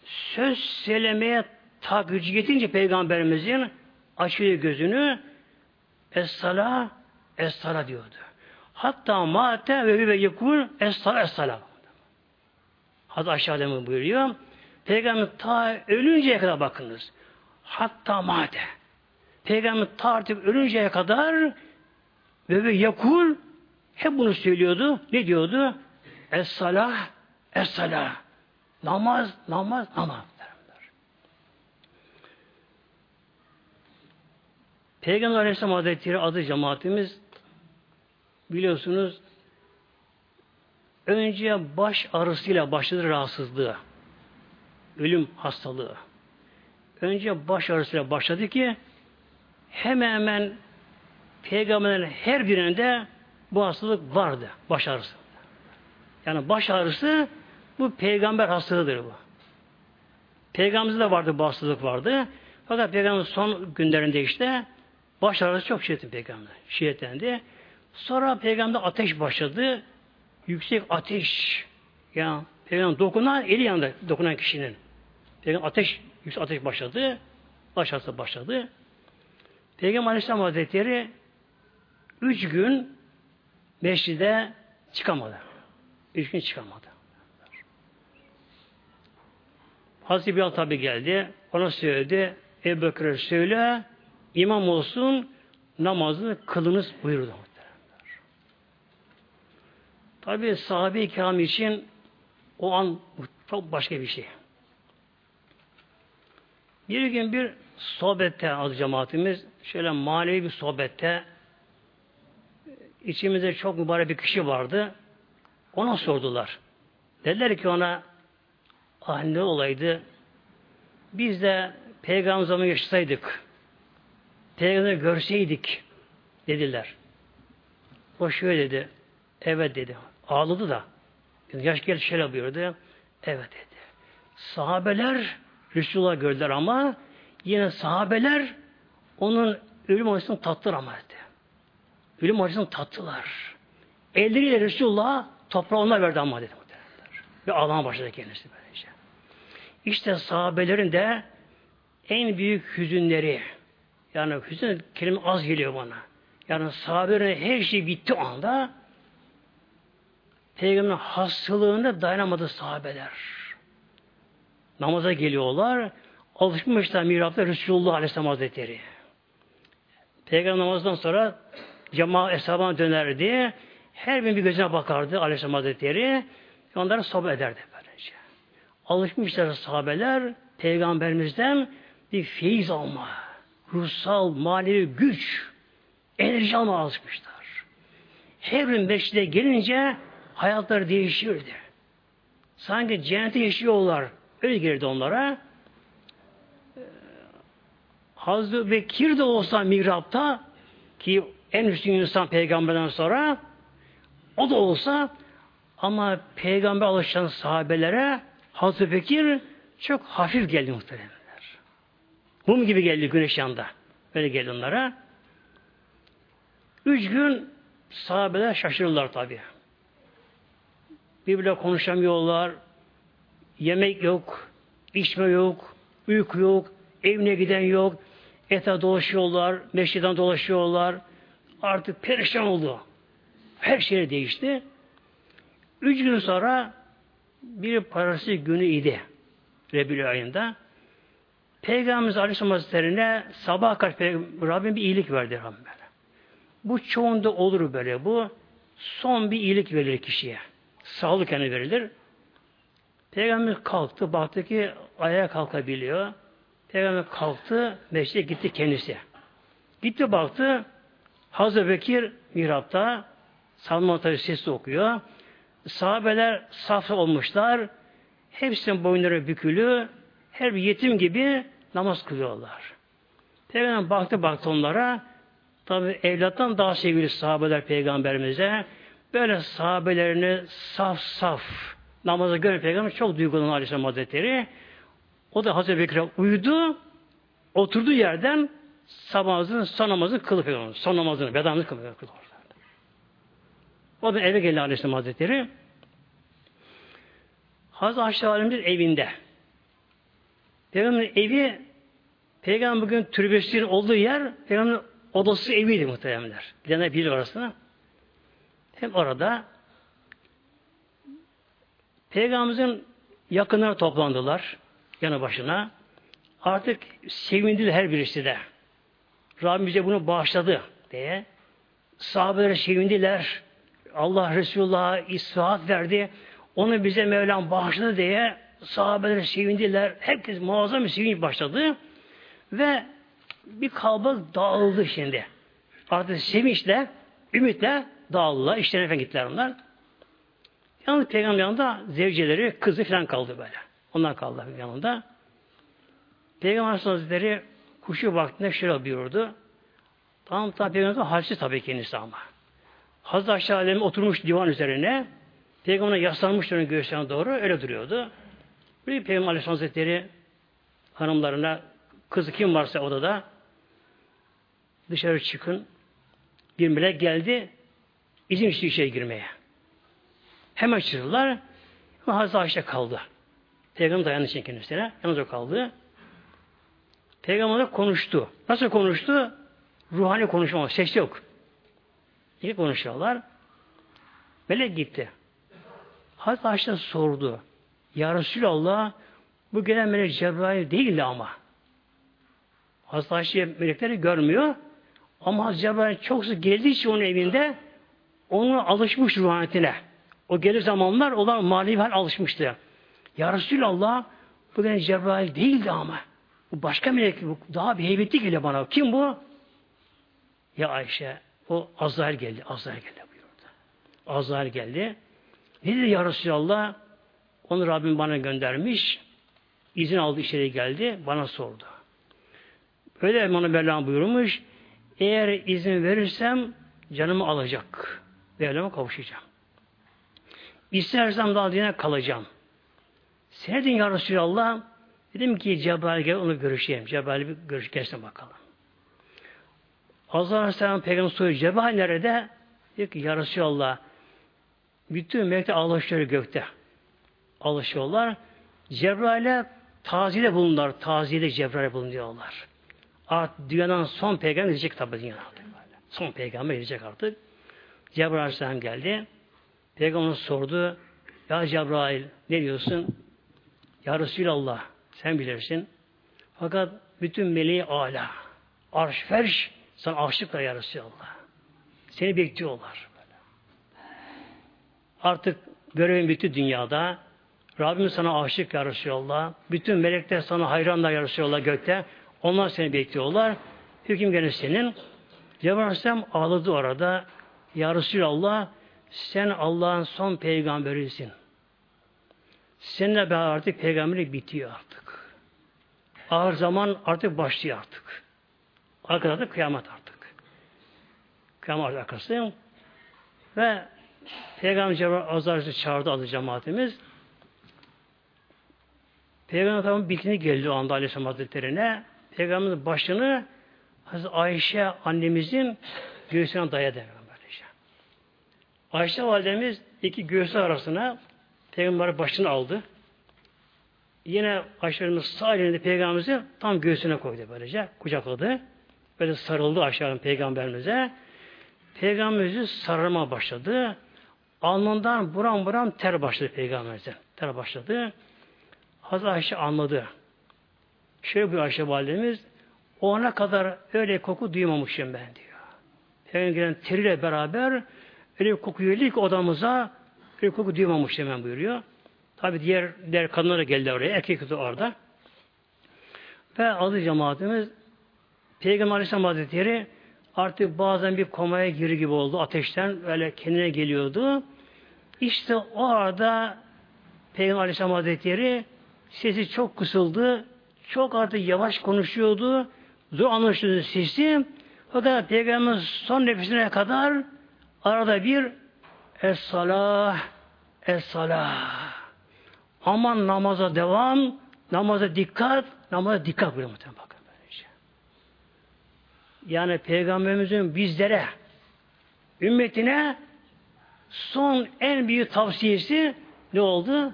Söz söylemeye ta gücü yetince peygamberimizin açıyor gözünü Es-sala Es-sala diyordu. Hatta mate ve ve yekul Es-sala Es-sala. Hazreti aşağıda buyuruyor. Peygamber ta ölünceye kadar bakınız. Hatta mate. Peygamber ta artık ölünceye kadar ve ve yakul hep bunu söylüyordu. Ne diyordu? Es-salah, es-salah. Namaz, namaz, namaz. Peygamber Aleyhisselam Hazretleri adı cemaatimiz biliyorsunuz önce baş ağrısıyla başladı rahatsızlığı. Ölüm hastalığı. Önce baş ağrısıyla başladı ki hemen hemen peygamberlerin her birinde bu hastalık vardı. Baş ağrısı. Yani baş ağrısı bu peygamber hastalığıdır bu. Peygamberimizde de vardı bu hastalık vardı. Fakat peygamber son günlerinde işte baş ağrısı çok şiddetti peygamber. Şiddetlendi. Sonra peygamber ateş başladı. Yüksek ateş. Yani peygamber dokunan eli yanında dokunan kişinin. Peygamber ateş, yüksek ateş başladı. Baş ağrısı başladı. Peygamber Aleyhisselam Hazretleri üç gün Meşride çıkamadı. Üç gün çıkamadı. Hazreti Bilal tabi geldi. Ona söyledi. Ebu Bekir'e söyle imam olsun namazını kılınız buyurdu. Tabi sahabe-i kiram için o an çok başka bir şey. Bir gün bir sohbette az cemaatimiz şöyle manevi bir sohbette İçimizde çok mübarek bir kişi vardı. Ona sordular. Dediler ki ona ah ne olaydı biz de peygamber zamanı yaşasaydık peygamberi görseydik dediler. O şöyle dedi. Evet dedi. Ağladı da. Yaş geldi şöyle buyurdu. Evet dedi. Sahabeler Resulullah gördüler ama yine sahabeler onun ölüm acısını tattılar ama. Ölüm acısını tattılar. elleriyle Resulullah'a toprağı onlar verdi ama dedi. Ve ağlama başladı kendisi böylece. İşte sahabelerin de en büyük hüzünleri yani hüzün kelime az geliyor bana. Yani sahabelerin her şey bitti anda Peygamberin hastalığına dayanamadı sahabeler. Namaza geliyorlar. Alışmışlar mihrapta Resulullah Aleyhisselam Hazretleri. Peygamber namazdan sonra cemaat hesabına dönerdi. Her bir gözüne bakardı Aleyhisselam Hazretleri. Onları sohbet ederdi böylece. Alışmışlar sahabeler Peygamberimizden bir feyiz alma, ruhsal, manevi güç, enerji alma alışmışlar. Her gün beşte gelince hayatları değişirdi. Sanki cennete yaşıyorlar. Öyle gelirdi onlara. Hazreti Bekir de olsa mihrapta ki en üstün insan peygamberden sonra o da olsa ama peygamber alışan sahabelere Hazreti Bekir çok hafif geldi muhtemelenler. Mum gibi geldi güneş yanında. Böyle geldi onlara. Üç gün sahabeler şaşırırlar tabi. Birbirle konuşamıyorlar. Yemek yok, içme yok, uyku yok, evine giden yok. Eta dolaşıyorlar, meşriden dolaşıyorlar. Artık perişan oldu. Her şey değişti. Üç gün sonra bir parası günü idi. Rebül ayında. Peygamberimiz Aleyhisselam Hazretleri'ne sabah karşı Rabbim bir iyilik verdi Rabbim. Bu çoğunda olur böyle bu. Son bir iyilik verilir kişiye. Sağlık yani verilir. Peygamber kalktı, baktı ki ayağa kalkabiliyor. Peygamber kalktı, meşte gitti kendisi. Gitti baktı, Hazreti Bekir mihrapta, Salman tabi sesli okuyor. Sahabeler saf olmuşlar. Hepsinin boynları bükülü. Her bir yetim gibi namaz kılıyorlar. Peygamber baktı baktı onlara. Tabi evlattan daha sevgili sahabeler peygamberimize. Böyle sahabelerini saf saf namaza göre peygamber çok duygulanan Aleyhisselam Hazretleri. O da Hazreti Bekir'e uyudu. Oturduğu yerden sabah namazını, son namazını kılıp son namazını, bedanını kılıp O da eve geldi Aleyhisselam Hazretleri. Hazreti Ayşe Validemiz evinde. Peygamberin evi Peygamber bugün türbesinin olduğu yer Peygamberin odası eviydi muhtemelenler. Gidenler bilir orasını. Hem orada Peygamberimizin yakınları toplandılar yanı başına. Artık sevindiler her birisi de. Rabbim bize bunu bağışladı diye. Sahabeler sevindiler. Allah Resulullah'a isfahat verdi. Onu bize Mevlam bağışladı diye sahabeler sevindiler. Herkes muazzam bir sevinç başladı. Ve bir kalabalık dağıldı şimdi. Artık sevinçle, ümitle dağıldılar. İşlerine efendim gittiler onlar. Yalnız peygamber yanında zevceleri, kızı falan kaldı böyle. Onlar kaldı yanında. Peygamber Hazretleri kuşu vaktinde şöyle buyurdu. Tam tam peygamber halsiz tabii kendisi ama. Hazreti Ayşe Alemi oturmuş divan üzerine. Peygamber'e yaslanmış onun göğsüne doğru öyle duruyordu. Bir Peygamber Aleyhisselam Hazretleri hanımlarına kızı kim varsa odada dışarı çıkın. Bir melek geldi. izin istiyor içeri girmeye. Hemen çıktılar. Hazreti Ayşe kaldı. Peygamber dayandı için kendisine. Yalnız o kaldı. Peygamber konuştu. Nasıl konuştu? Ruhani konuşma. Ses yok. İyi konuşuyorlar. Melek gitti. Hazreti Ayşe sordu. Ya Resulallah bu gelen melek Cebrail değildi ama. Hazreti Ayşe melekleri görmüyor. Ama Hazreti Cebrail çok sık geldiği için onun evinde onun alışmış ruhaniyetine. O gelir zamanlar olan manevi hal alışmıştı. Ya Resulallah bu gelen Cebrail değildi ama. Bu başka melek, bu daha bir heybetli geliyor bana. Kim bu? Ya Ayşe, o Azrail geldi. Azrail geldi buyurdu. Azrail geldi. Ne dedi ya Resulallah? Onu Rabbim bana göndermiş. İzin aldı içeri geldi. Bana sordu. Öyle bana Mevlam buyurmuş. Eğer izin verirsem canımı alacak. Mevlam'a kavuşacağım. İstersem daha dine kalacağım. Sen dedin ya Resulallah dedim ki Cebrail gel onu görüşeyim. Cebrail bir görüş gelsin bakalım. Azar Aleyhisselam Peygamber soruyor Cebrail nerede? Diyor ki ya Resulallah Bütün melekler alışıyor gökte. Alışıyorlar. Cebrail'e tazide bulunurlar. Tazide Cebrail'e bulunuyorlar. Artık dünyadan son peygamber gidecek tabi dünyada. Son peygamber gidecek artık. Cebrail Aleyhisselam geldi. Peygamber sordu. Ya Cebrail ne diyorsun? Ya Resulallah sen bilirsin. Fakat bütün meleği ala. Arş ferş sana aşıklar ya Resulallah. Seni bekliyorlar. Artık görevin bitti dünyada. Rabbim sana aşık ya Resulallah. Bütün melekler sana hayranlar ya Resulallah gökte. Onlar seni bekliyorlar. Hüküm gene senin. Cebrail ağladı orada. Ya Resulallah sen Allah'ın son peygamberisin. Seninle beraber artık peygamberlik bitiyor artık. Ağır zaman artık başlıyor artık. Arkada da kıyamet artık. Kıyamet arkası. Ve Peygamber Cebrail Azrail'i çağırdı adı cemaatimiz. Peygamber Efendimiz bilgini geldi o anda Aleyhisselam Hazretleri'ne. Peygamberin başını Hazreti Ayşe annemizin göğsüne dayadı. Ayşe validemiz iki göğsü arasına Peygamber başını aldı. Yine Ayşe sağ elinde peygamberimizi tam göğsüne koydu böylece. Kucakladı. Böyle sarıldı aşağıdan peygamberimize. Peygamberimizi sarılma başladı. Alnından buram buram ter başladı peygamberimize. Ter başladı. Hazreti Ayşe anladı. Şöyle bir Ayşe validemiz o ana kadar öyle koku duymamışım ben diyor. Peygamber gelen teriyle beraber öyle bir koku odamıza öyle koku duymamışım ben buyuruyor. Tabi diğer, diğer kadınlar da geldi oraya. Erkek de orada. Ve adı cemaatimiz Peygamber Aleyhisselam Hazretleri artık bazen bir komaya girir gibi oldu. Ateşten öyle kendine geliyordu. İşte o arada Peygamber Aleyhisselam Hazretleri sesi çok kısıldı. Çok artık yavaş konuşuyordu. Zor anlaşıldı sesi. Fakat Peygamber'in son nefesine kadar arada bir Es-salah Es-salah Aman namaza devam, namaza dikkat, namaza dikkat buyuruyor muhtemelen bakın böylece. Yani Peygamberimizin bizlere, ümmetine son en büyük tavsiyesi ne oldu?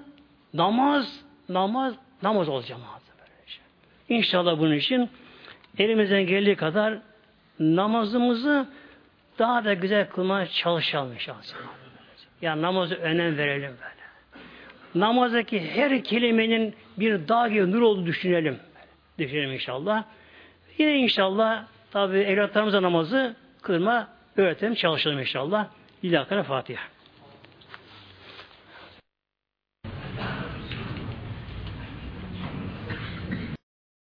Namaz, namaz, namaz olacak böylece. İnşallah bunun için elimizden geldiği kadar namazımızı daha da güzel kılmaya çalışalım inşallah. Yani namazı önem verelim böyle namazdaki her kelimenin bir dağ gibi nur olduğunu düşünelim. Düşünelim inşallah. Yine inşallah tabi evlatlarımıza namazı kılma öğretelim, çalışalım inşallah. İlahına Fatiha.